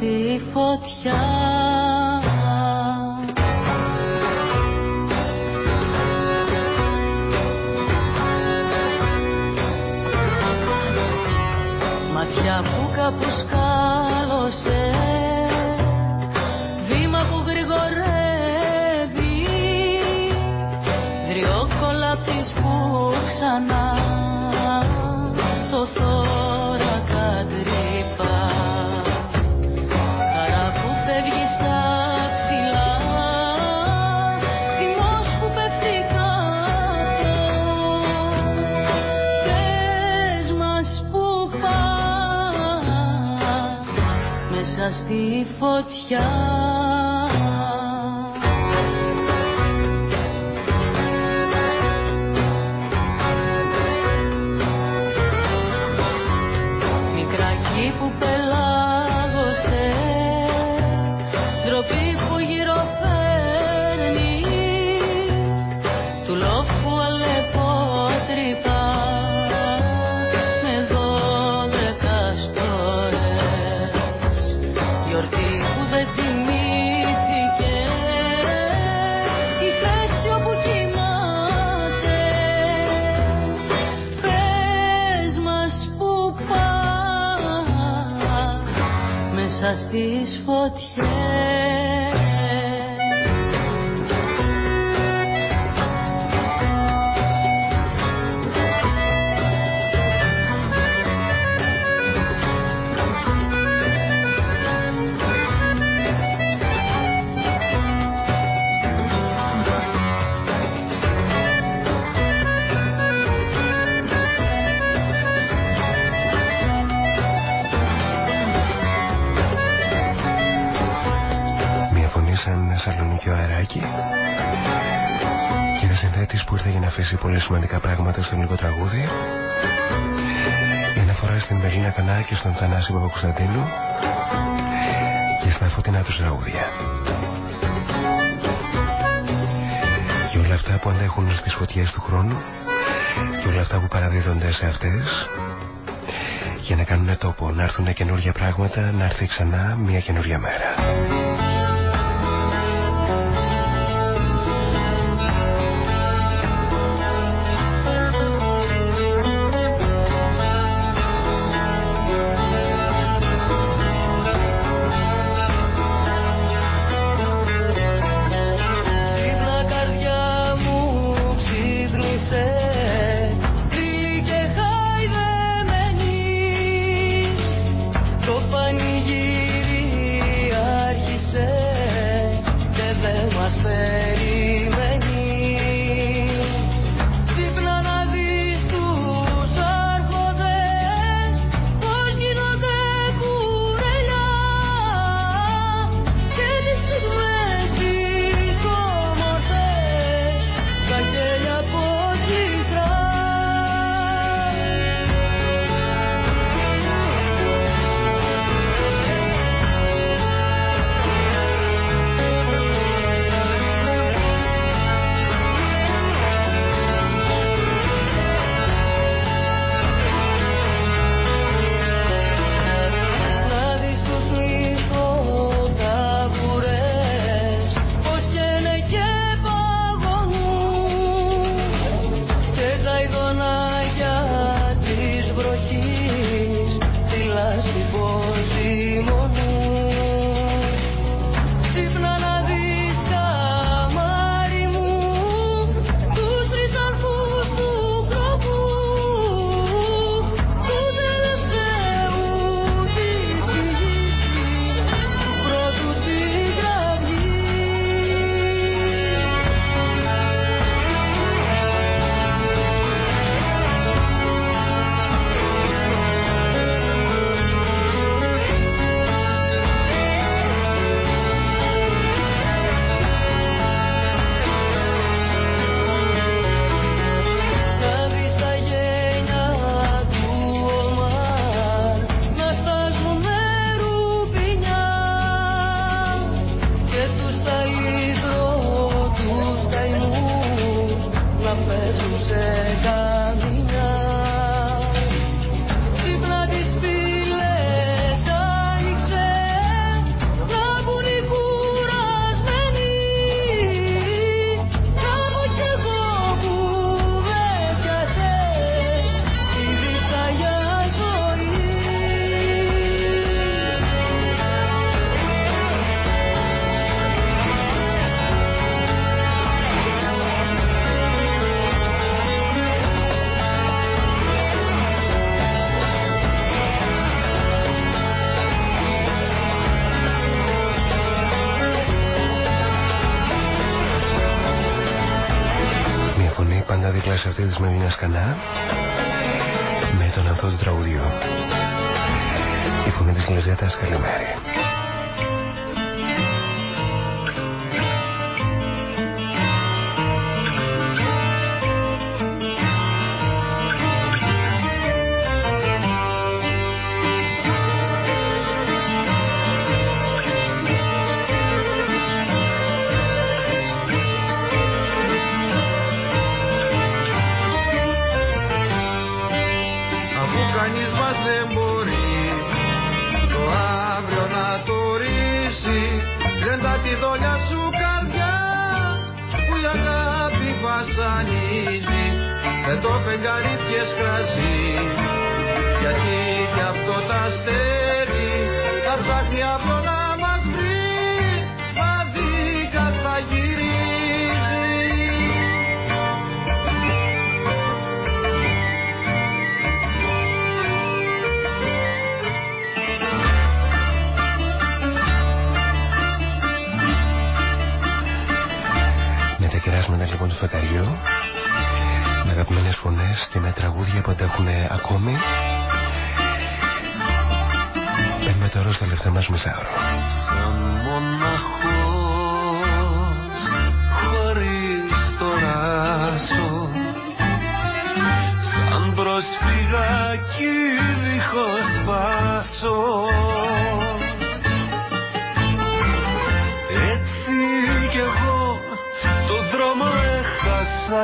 Speaker 10: στη φωτιά. στη φωτιά. Στις φωτιές
Speaker 4: αφήσει πολύ σημαντικά πράγματα στο ελληνικό τραγούδι. Η αναφορά στην Μελίνα Κανά και στον Θανάση Παπακουσταντίνου και στα φωτεινά τους τραγούδια. Και όλα αυτά που αντέχουν στις φωτιές του χρόνου και όλα αυτά που παραδίδονται σε αυτές για να κάνουν τόπο, να έρθουν καινούργια πράγματα, να έρθει ξανά μια καινούργια μέρα.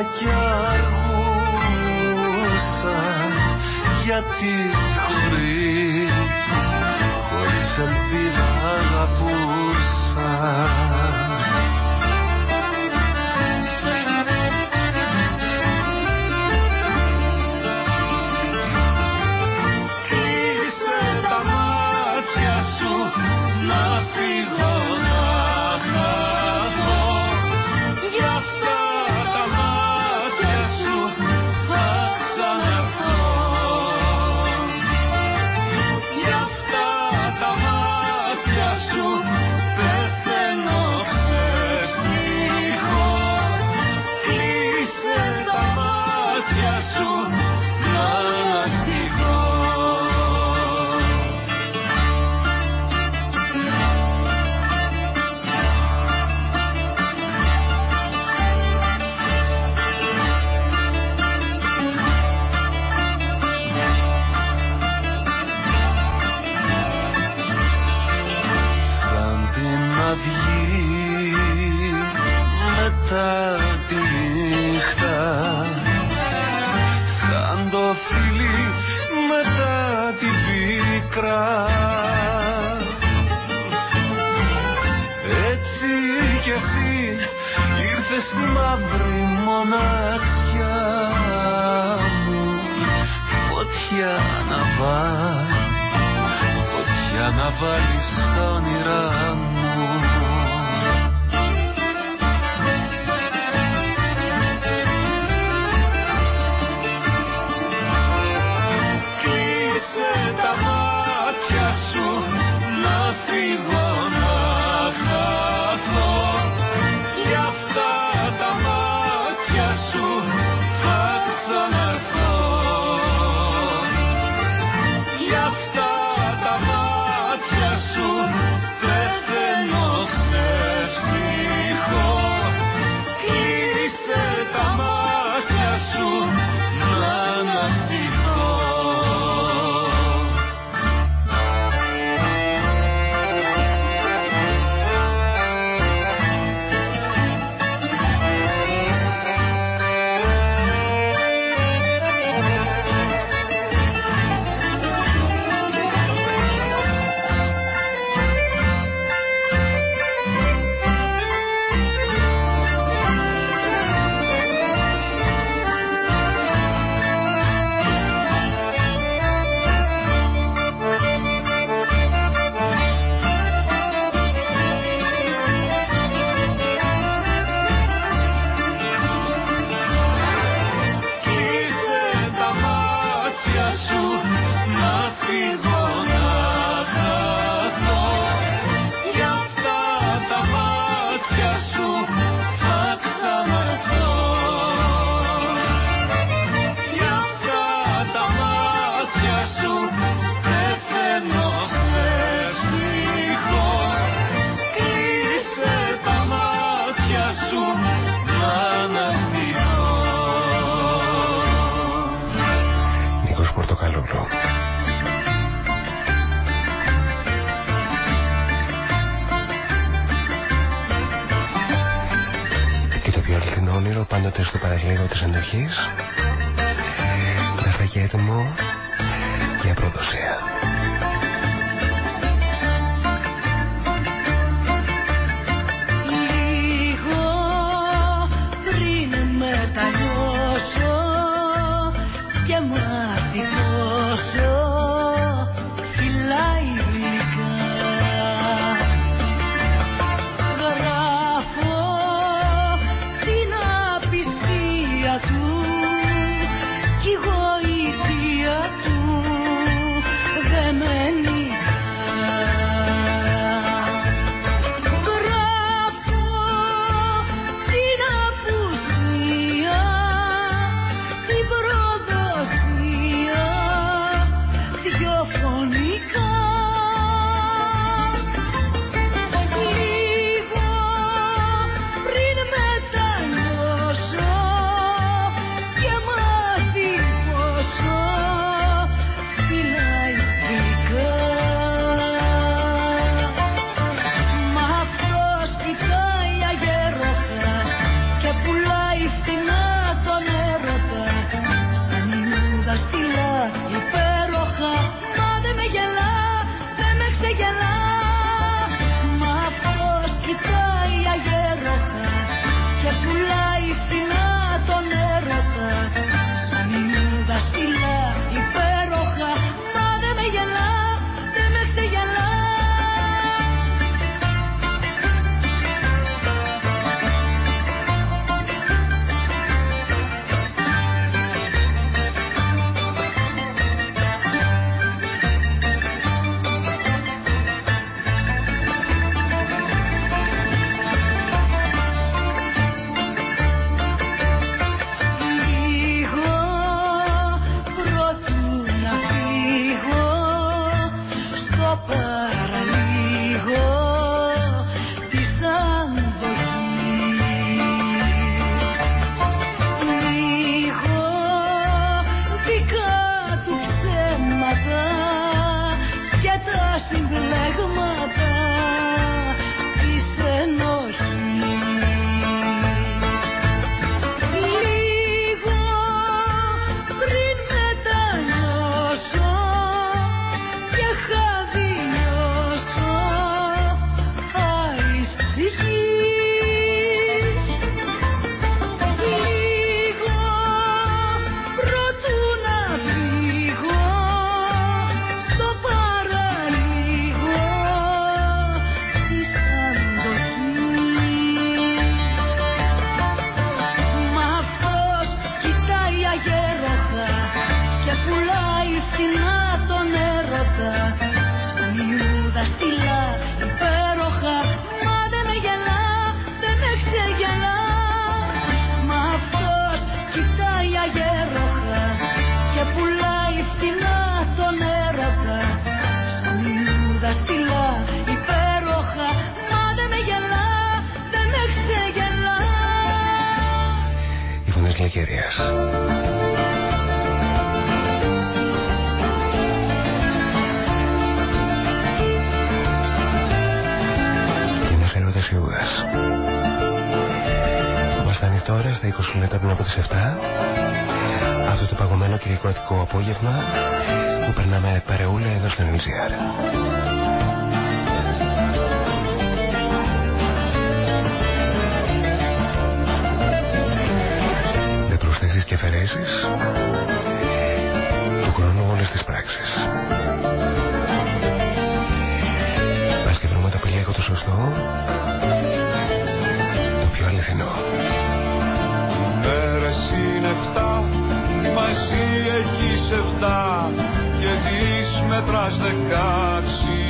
Speaker 13: κι αργούσαν γιατί χωρίς, χωρίς ελπίδα αγαπούσαν. προσοχής. και έτοιμο φθηνά τον έρωτα Στον Ιούδα στυλά υπέροχα Μα δεν με γελά, δεν με ξεγελά. Μα αυτός
Speaker 2: κοιτάει αγέροχα Και πουλάει φθηνά τον έρωτα. Στον Ιούδα
Speaker 10: στυλά υπέροχα Μα με γελά, δεν με ξεγελά. Οι φωνές τώρα, στα 20 λεπτά πριν από τις 7 αυτό το παγωμένο κυριακό απόγευμα που περνάμε παρεούλα εδώ στην Ελισιάρ. Με προσθέσει και αφαιρέσεις του χρόνου όλες τις πράξεις. Πας και βρούμε το πηλιακό το σωστό ξένο.
Speaker 16: Μέρες είναι 7, μα εσύ έχεις 7 και τις μετράς δεκάξι.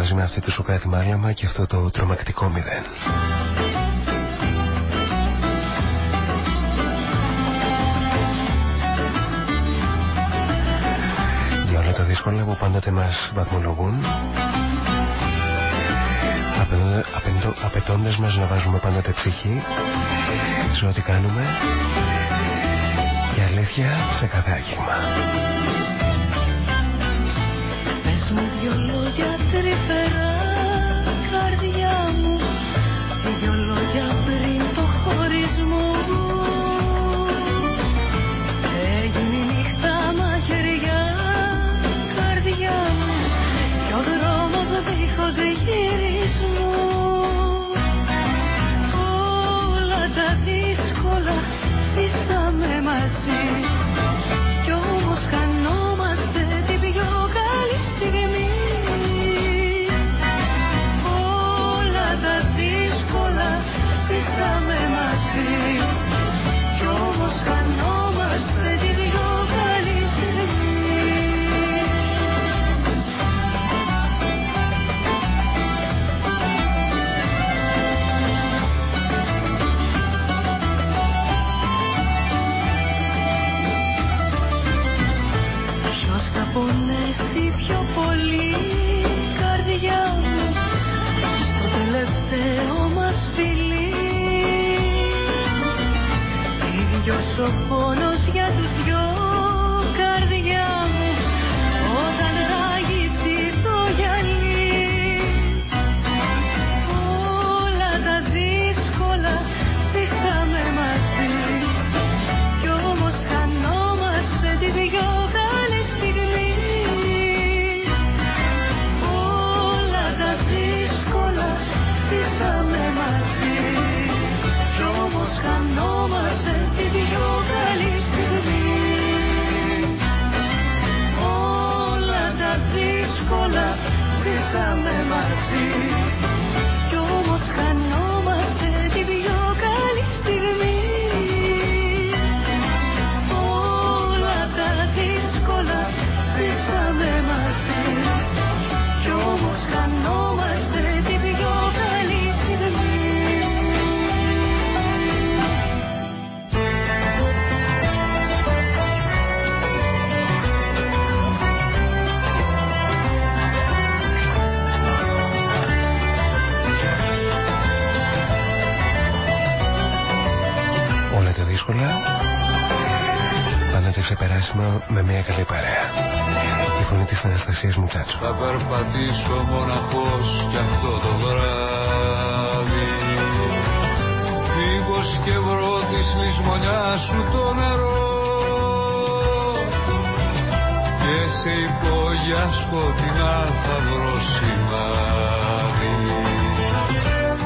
Speaker 10: μαζί με αυτή του Σουκάτη Μάλαμα και αυτό το τρομακτικό μηδέν. Για όλα τα δύσκολα που πάντοτε μας βαθμολογούν απαιτώντας μας να βάζουμε πάντοτε ψυχή σε ό,τι κάνουμε και αλήθεια σε κάθε άγγιγμα.
Speaker 2: triple ξεπεράσιμο με μια καλή παρέα. Η φωνή της Αναστασίας Μουτσάτσου.
Speaker 16: Θα περπατήσω μοναχός κι αυτό το βράδυ Μήπως και βρω της λησμονιάς σου το νερό και σε υπόγεια σκοτεινά θα βρω σημάδι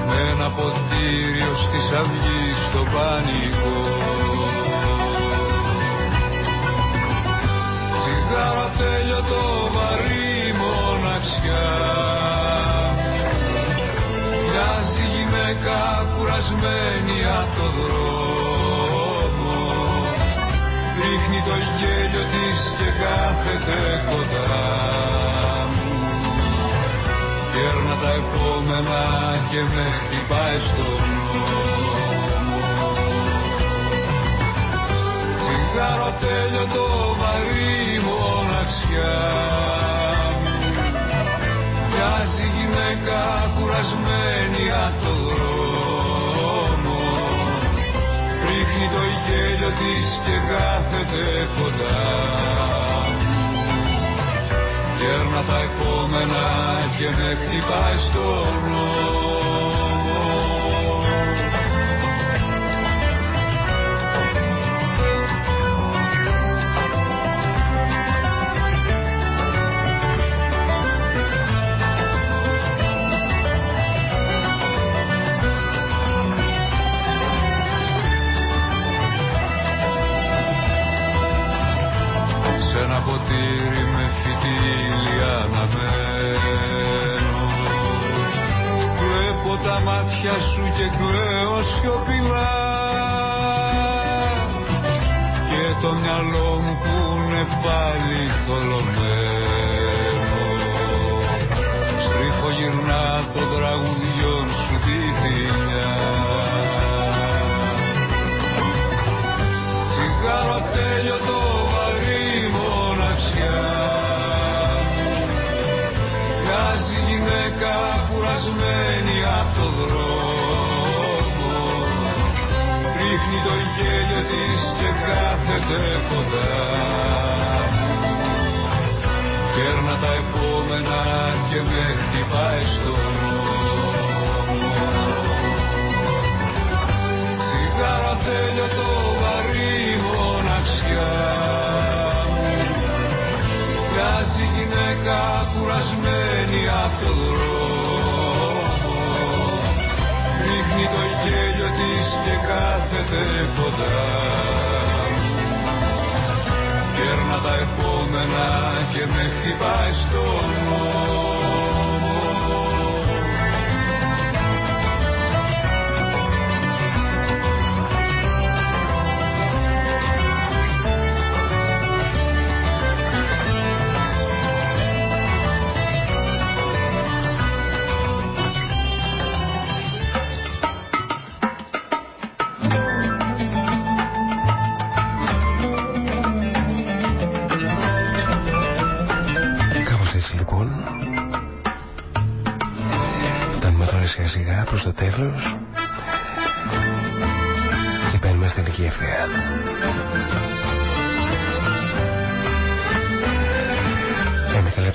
Speaker 16: με ένα ποτήριο στις αυγή στο πανικό γυναίκα κουρασμένη από το δρόμο. Ρίχνει το γέλιο της και κάθεται κοντά μου. Κέρνα τα επόμενα και με χτυπάει στο νόμο. Τσιγάρο τέλειωτο βαρύ μοναξιά Μοιάζει γυναίκα κουρασμένη από το της και κάθεται κοντά. Κέρνα τα επόμενα και με χτυπάει στο νόμο Ρίχνει το γέλιο της και κάθεται κοντά. Κέρνα τα επόμενα και με χτυπάει στο κάθεται κοντά. Κέρνα τα επόμενα και με χτυπάει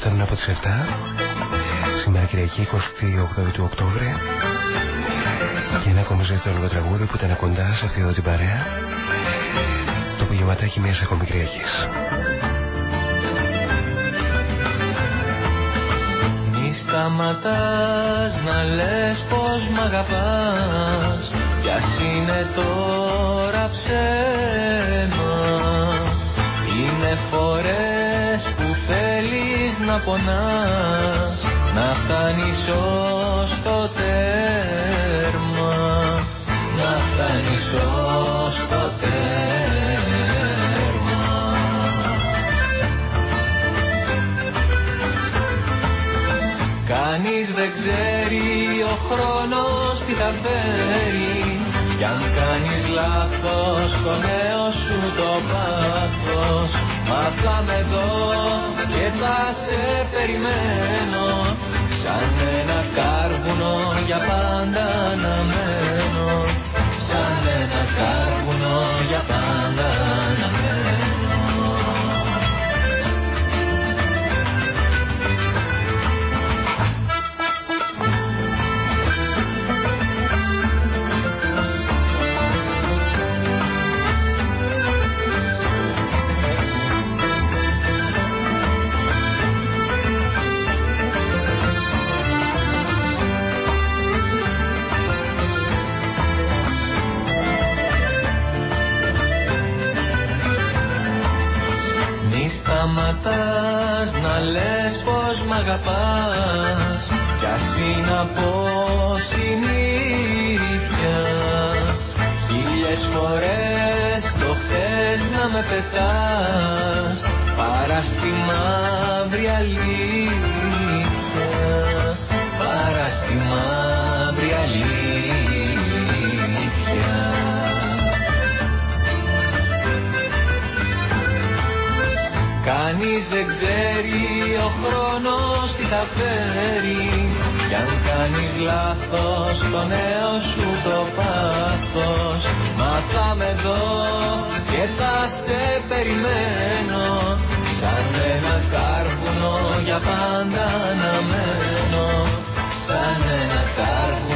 Speaker 2: Έμεκα λεπτά από τις 7 Σήμερα Κυριακή 28 του Οκτώβρη. Και ένα ακόμη το λίγο τραγούδι που ήταν κοντά σε αυτή εδώ την παρέα. Το απογευματάκι μιας ακόμη Κυριακής.
Speaker 14: Μη σταματάς να λες πως μ' αγαπάς. Κι ας είναι τώρα ψέμα. Είναι φορές που θέλεις να πονάς Να φτάνεις ως το τέρμα. Να φτάνεις ως το τέρμα. Κανείς δεν ξέρει ο χρόνος τι θα φέρει Κι αν κάνεις λάθος το νέο σου το πάθος. Μάθα με εδώ και θα σε περιμένω. Σαν ένα κάρβουνο για πάντα να μένω. Σαν ένα κάρβουνο σταματάς αγαπάς κι ας είναι από συνήθεια. Χίλιες φορές το χθες να με πετάς παρά στη μαύρη αλήθεια. Παρά στη μαύρη αλήθεια. Κανείς δεν ξέρει ο χρόνος τι θα φέρει κι αν κάνεις λάθος το νέο σου το πάθος. Μάθαμε εδώ και θα σε περιμένω. Σαν ένα κάρβουνο για πάντα να μένω. Σαν ένα κάρβουνο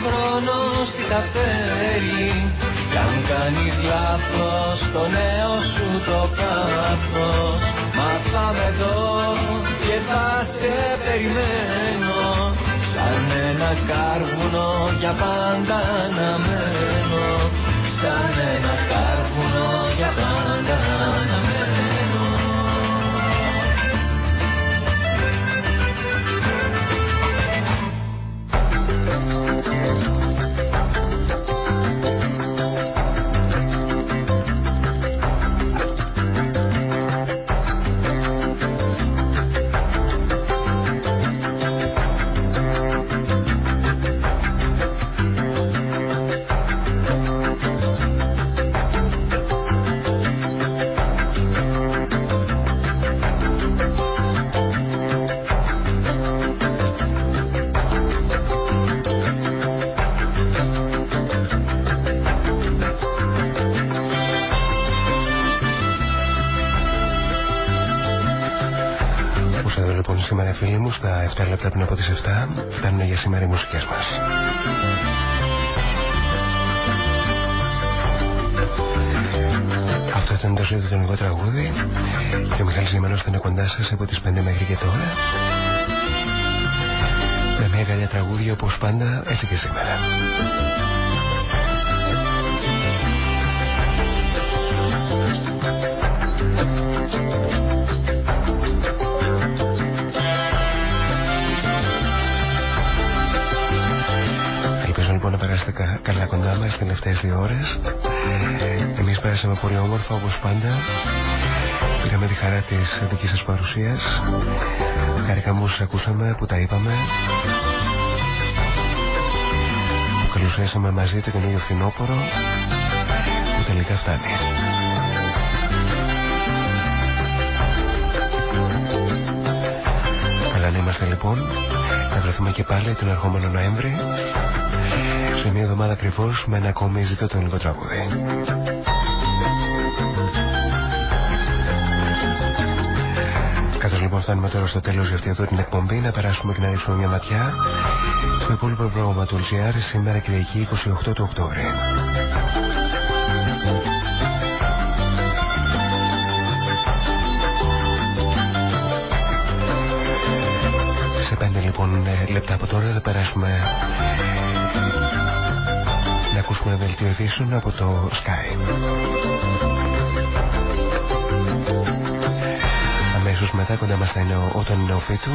Speaker 14: χρόνος τι θα φέρει Κι αν κάνεις λάθος το νέο σου το πάθος. Μάθαμε εδώ και θα σε περιμένω. Σαν ένα κάρβουνο για πάντα να μένω. Σαν ένα κάρβουνο
Speaker 2: μου στα 7 λεπτά πριν από τις 7 φτάνουν για σήμερα οι μουσικές μας. Αυτό ήταν το ζωή του ελληνικό τραγούδι και ο Μιχάλης Γεμανός θα είναι κοντά σας από τις 5 μέχρι και τώρα με μια καλιά τραγούδια όπως πάντα έτσι και σήμερα. Λοιπόν να περάσετε κα- καλά κοντά μας τις τελευταίες δύο ώρες. Εμείς πέρασαμε πολύ όμορφα όπως πάντα. Πήραμε τη χαρά της δικής σας παρουσίας. Χάρηκαμε που σας ακούσαμε, που τα είπαμε. Που καλωσιάσαμε μαζί το καινούριο φθινόπωρο που τελικά φτάνει. Καλά να είμαστε λοιπόν. Να βρεθούμε και πάλι τον ερχόμενο Νοέμβρη σε μια εβδομάδα ακριβώς με ένα ακόμη ζητώ το ελληνικό τραγούδι. Καθώς λοιπόν φτάνουμε τώρα στο τέλος για αυτή εδώ την εκπομπή να περάσουμε και να ρίξουμε μια ματιά στο υπόλοιπο πρόγραμμα του LCR σήμερα Κυριακή 28 του Οκτώβρη. Σε πέντε λοιπόν ε, λεπτά από τώρα θα περάσουμε να ακούσουμε ένα δελτίο ειδήσεων από το Sky. Αμέσως μετά κοντά μας θα είναι ο Όταν Νεοφύτου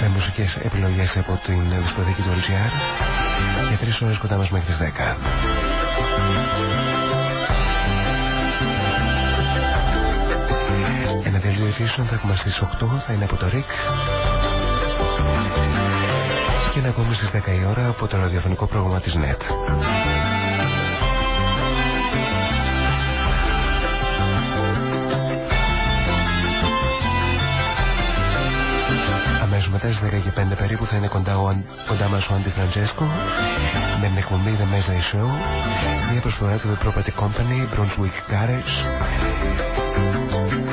Speaker 2: με μουσικές επιλογές από την δισκοθήκη του LGR για τρεις ώρες κοντά μας μέχρι τις 10. Ένα δελτίο ειδήσεων θα έχουμε στις 8 θα είναι από το RIC και ένα ακόμη στις 10 η ώρα από το ραδιοφωνικό πρόγραμμα της NET. μετά στις 10 και 5 περίπου θα είναι κοντά, ο, κοντά μας ο Αντι Φραντζέσκο με την εκπομπή The Mesa Show μια προσφορά του The Property Company Brunswick Garage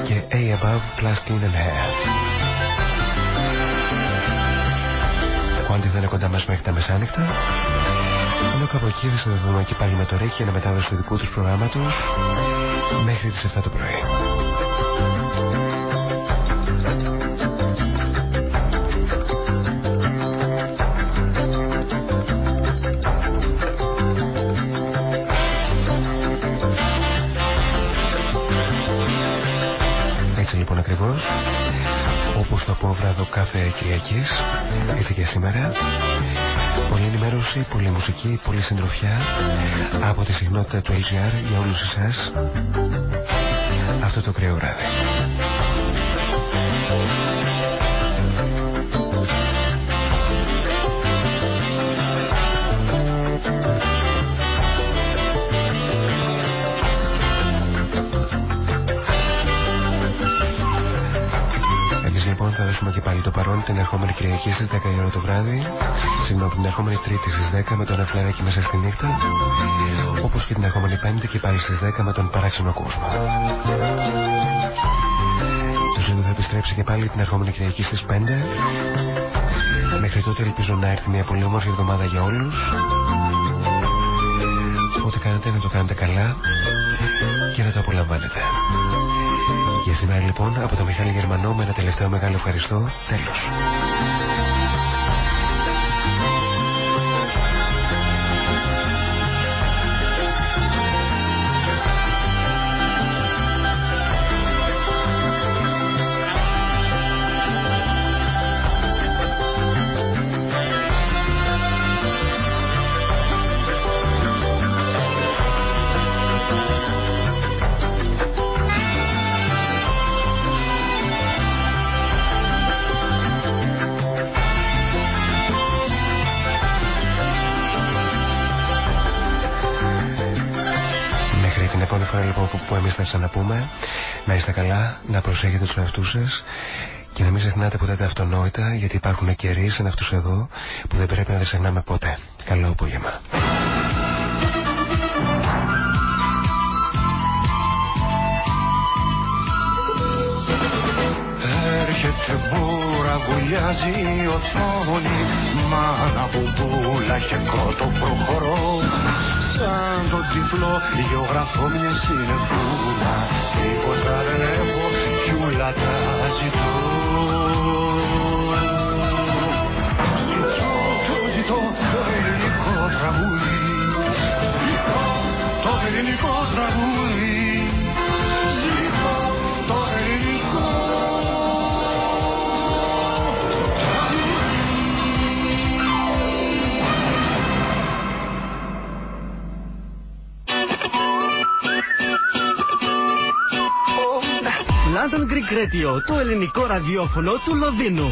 Speaker 2: και A Above Plus Clean and Hair Ο Αντι θα είναι κοντά μας μέχρι τα μεσάνυχτα ενώ κάπου εκεί θα δούμε και πάλι με το Ρέκι για να μετάδοση του δικού τους προγράμματος μέχρι τις 7 το πρωί. ακριβώς όπως το απόβραδο κάθε Κυριακής έτσι και σήμερα Πολύ ενημέρωση, πολύ μουσική, πολύ συντροφιά από τη συχνότητα του LGR για όλους εσάς αυτό το κρύο βράδυ. Δώσουμε και πάλι το παρόν την ερχόμενη Κυριακή στις 10 η ώρα το βράδυ. Συγγνώμη, την ερχόμενη Τρίτη στις 10 με τον Αφλεράκι μέσα στη νύχτα. Όπως και την ερχόμενη Πέμπτη και πάλι στις 10 με τον παράξενο κόσμο. Το ζήτημα θα επιστρέψει και πάλι την ερχόμενη Κυριακή στις 5. Μέχρι τότε ελπίζω να έρθει μια πολύ όμορφη εβδομάδα για όλους. Ό,τι κάνετε να το κάνετε καλά και να το απολαμβάνετε. Για σήμερα λοιπόν από το Μιχάλη Γερμανό με ένα τελευταίο μεγάλο ευχαριστώ. Τέλος. Θα ξαναπούμε. Να είστε καλά, να προσέχετε τους εαυτούς σας και να μην ξεχνάτε ποτέ τα αυτονόητα γιατί υπάρχουν καιροί σαν αυτούς εδώ που δεν πρέπει να τα ξεχνάμε ποτέ. Καλό απόγευμα.
Speaker 3: Έρχεται μπούρα, βουλιάζει η οθόνη Μάνα μπουμπούλα και κότο προχωρώ Σαν το τυφλό γεωγραφώ μια συνεφούλα Τίποτα δεν έχω κι ούλα τα ζητώ. Ζητώ, το ζητώ το ελληνικό τραγούδι. Ζητώ το ελληνικό τραγούδι
Speaker 17: London Greek Radio, το ελληνικό ραδιόφωνο του Λονδίνου.